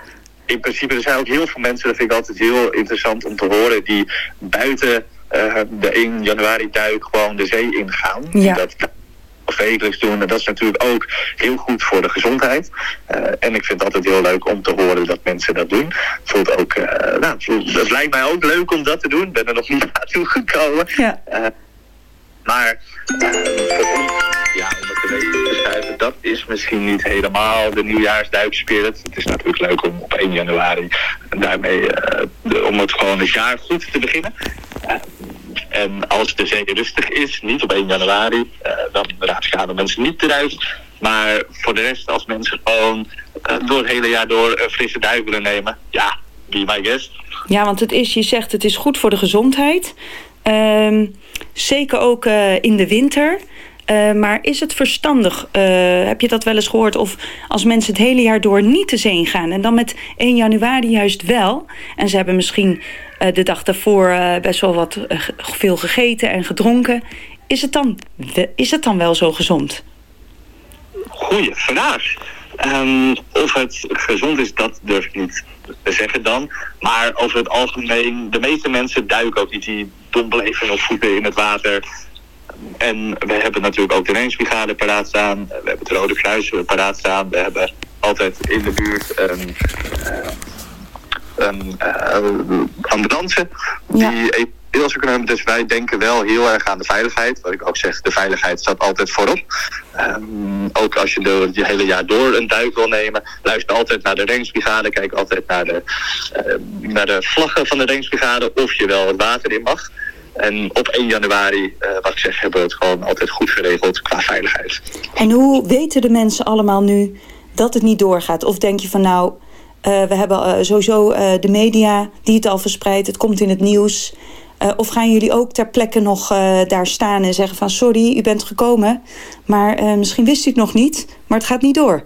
In principe, er zijn ook heel veel mensen, dat vind ik altijd heel interessant om te horen, die buiten eh, de 1 januari duik gewoon de zee ingaan. Ja. Dat wekelijks doen. En dat is natuurlijk ook heel goed voor de gezondheid. Eh, en ik vind het altijd heel leuk om te horen dat mensen dat doen. Voelt ook, eh, nou, voelt- het lijkt mij ook leuk om dat te doen. Ik ben er nog niet naartoe gekomen. Ja. Maar voor ons, dat is misschien niet helemaal de nieuwjaarsduikspirit. Het is natuurlijk leuk om op 1 januari daarmee, eh, de- om het gewoon het jaar goed te beginnen. Eh, en als de zee rustig is, niet op 1 januari, eh, dan raden mensen niet eruit. Maar voor de rest, als mensen gewoon door het hele jaar door frisse duik willen nemen, ja, be my guest. Ja, want het is, je zegt het is goed voor de gezondheid. Ehm, zeker ook in de winter. Eh, maar is het verstandig, eh, heb je dat wel eens gehoord... of als mensen het hele jaar door niet de zee gaan... en dan met 1 januari juist wel... en ze hebben misschien eh, de dag daarvoor best wel wat veel gegeten en gedronken... is het dan, is het dan wel zo gezond? Goeie vraag. Ehm, of het gezond is, dat durf ik niet te zeggen dan. Maar over het algemeen, de meeste mensen duiken ook niet. Die dompelen even op voeten in het water. En we hebben natuurlijk ook de reddingsbrigade paraat staan. We hebben het Rode Kruis paraat staan. We hebben altijd in de buurt een, eh, een eh, ambulance die eventueel zou kunnen hebben. Dus wij denken wel heel erg aan de veiligheid. Wat ik ook zeg, de veiligheid staat altijd voorop. Ehm, ook als je door het hele jaar door een duik wil nemen, luister altijd naar de reddingsbrigade. Kijk altijd naar de, eh, naar de vlaggen van de reddingsbrigade of je wel het water in mag. En op 1 januari, eh, wat ik zeg, hebben we het gewoon altijd goed geregeld qua veiligheid. En hoe weten de mensen allemaal nu dat het niet doorgaat? Of denk je van nou, eh, we hebben eh, sowieso de media die het al verspreidt, het komt in het nieuws. Of gaan jullie ook ter plekke nog daar staan en zeggen van sorry, u bent gekomen, maar misschien wist u het nog niet, maar het gaat niet door.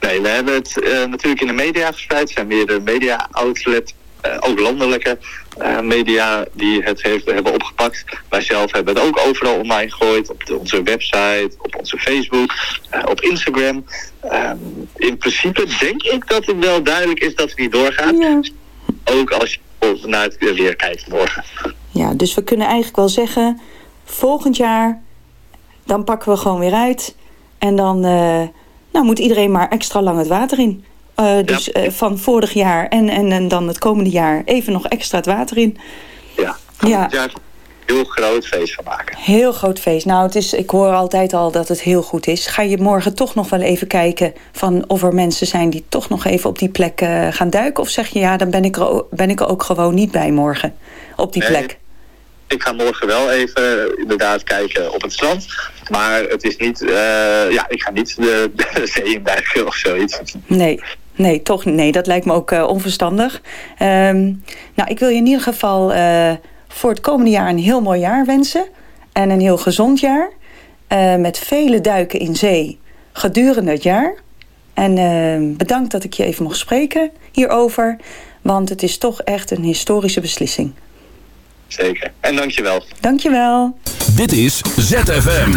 Nee, we hebben het natuurlijk in de media verspreid. Er zijn meerdere media-outlets, ook landelijke eh, media die het heeft, hebben opgepakt. Wij zelf hebben het ook overal online gegooid. Op de- onze website, op onze Facebook, eh, op Instagram. Ehm, in principe denk ik dat het wel duidelijk is dat het niet doorgaat. Ook als je naar het weer kijkt morgen. Ja, dus we kunnen eigenlijk wel zeggen, volgend jaar, dan pakken we gewoon weer uit. En dan eh, nou, moet iedereen maar extra lang het water in. Eh, dus eh, van vorig jaar en, en, en dan het komende jaar even nog extra het water in. Ja, Ja. een heel groot feest van maken. Heel groot feest. Nou, het is, ik hoor altijd al dat het heel goed is. Ga je morgen toch nog wel even kijken van of er mensen zijn die toch nog even op die plek eh, gaan duiken? Of zeg je ja, dan ben ik, er, ben ik er ook gewoon niet bij morgen op die Nee, plek? Ik ga morgen wel even inderdaad kijken op het strand. Maar het is niet, ja, ik ga niet de, de zee induiken of zoiets. Nee, nee, toch nee. Dat lijkt me ook eh, onverstandig. Ehm, nou, ik wil je in ieder geval eh, voor het komende jaar een heel mooi jaar wensen. En een heel gezond jaar. Eh, met vele duiken in zee gedurende het jaar. En eh, bedankt dat ik je even mocht spreken hierover. Want het is toch echt een historische beslissing. Zeker. En dankjewel. Dankjewel. Dit is ZFM.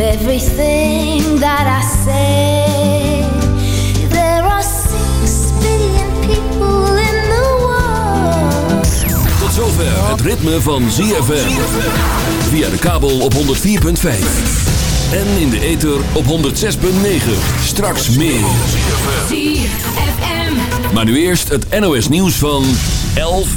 Everything that I say. There are six billion people in the world. Tot zover het ritme van ZFM. Via de kabel op 104.5. En in de ether op 106.9. Straks meer. ZFM. Maar nu eerst het NOS nieuws van 11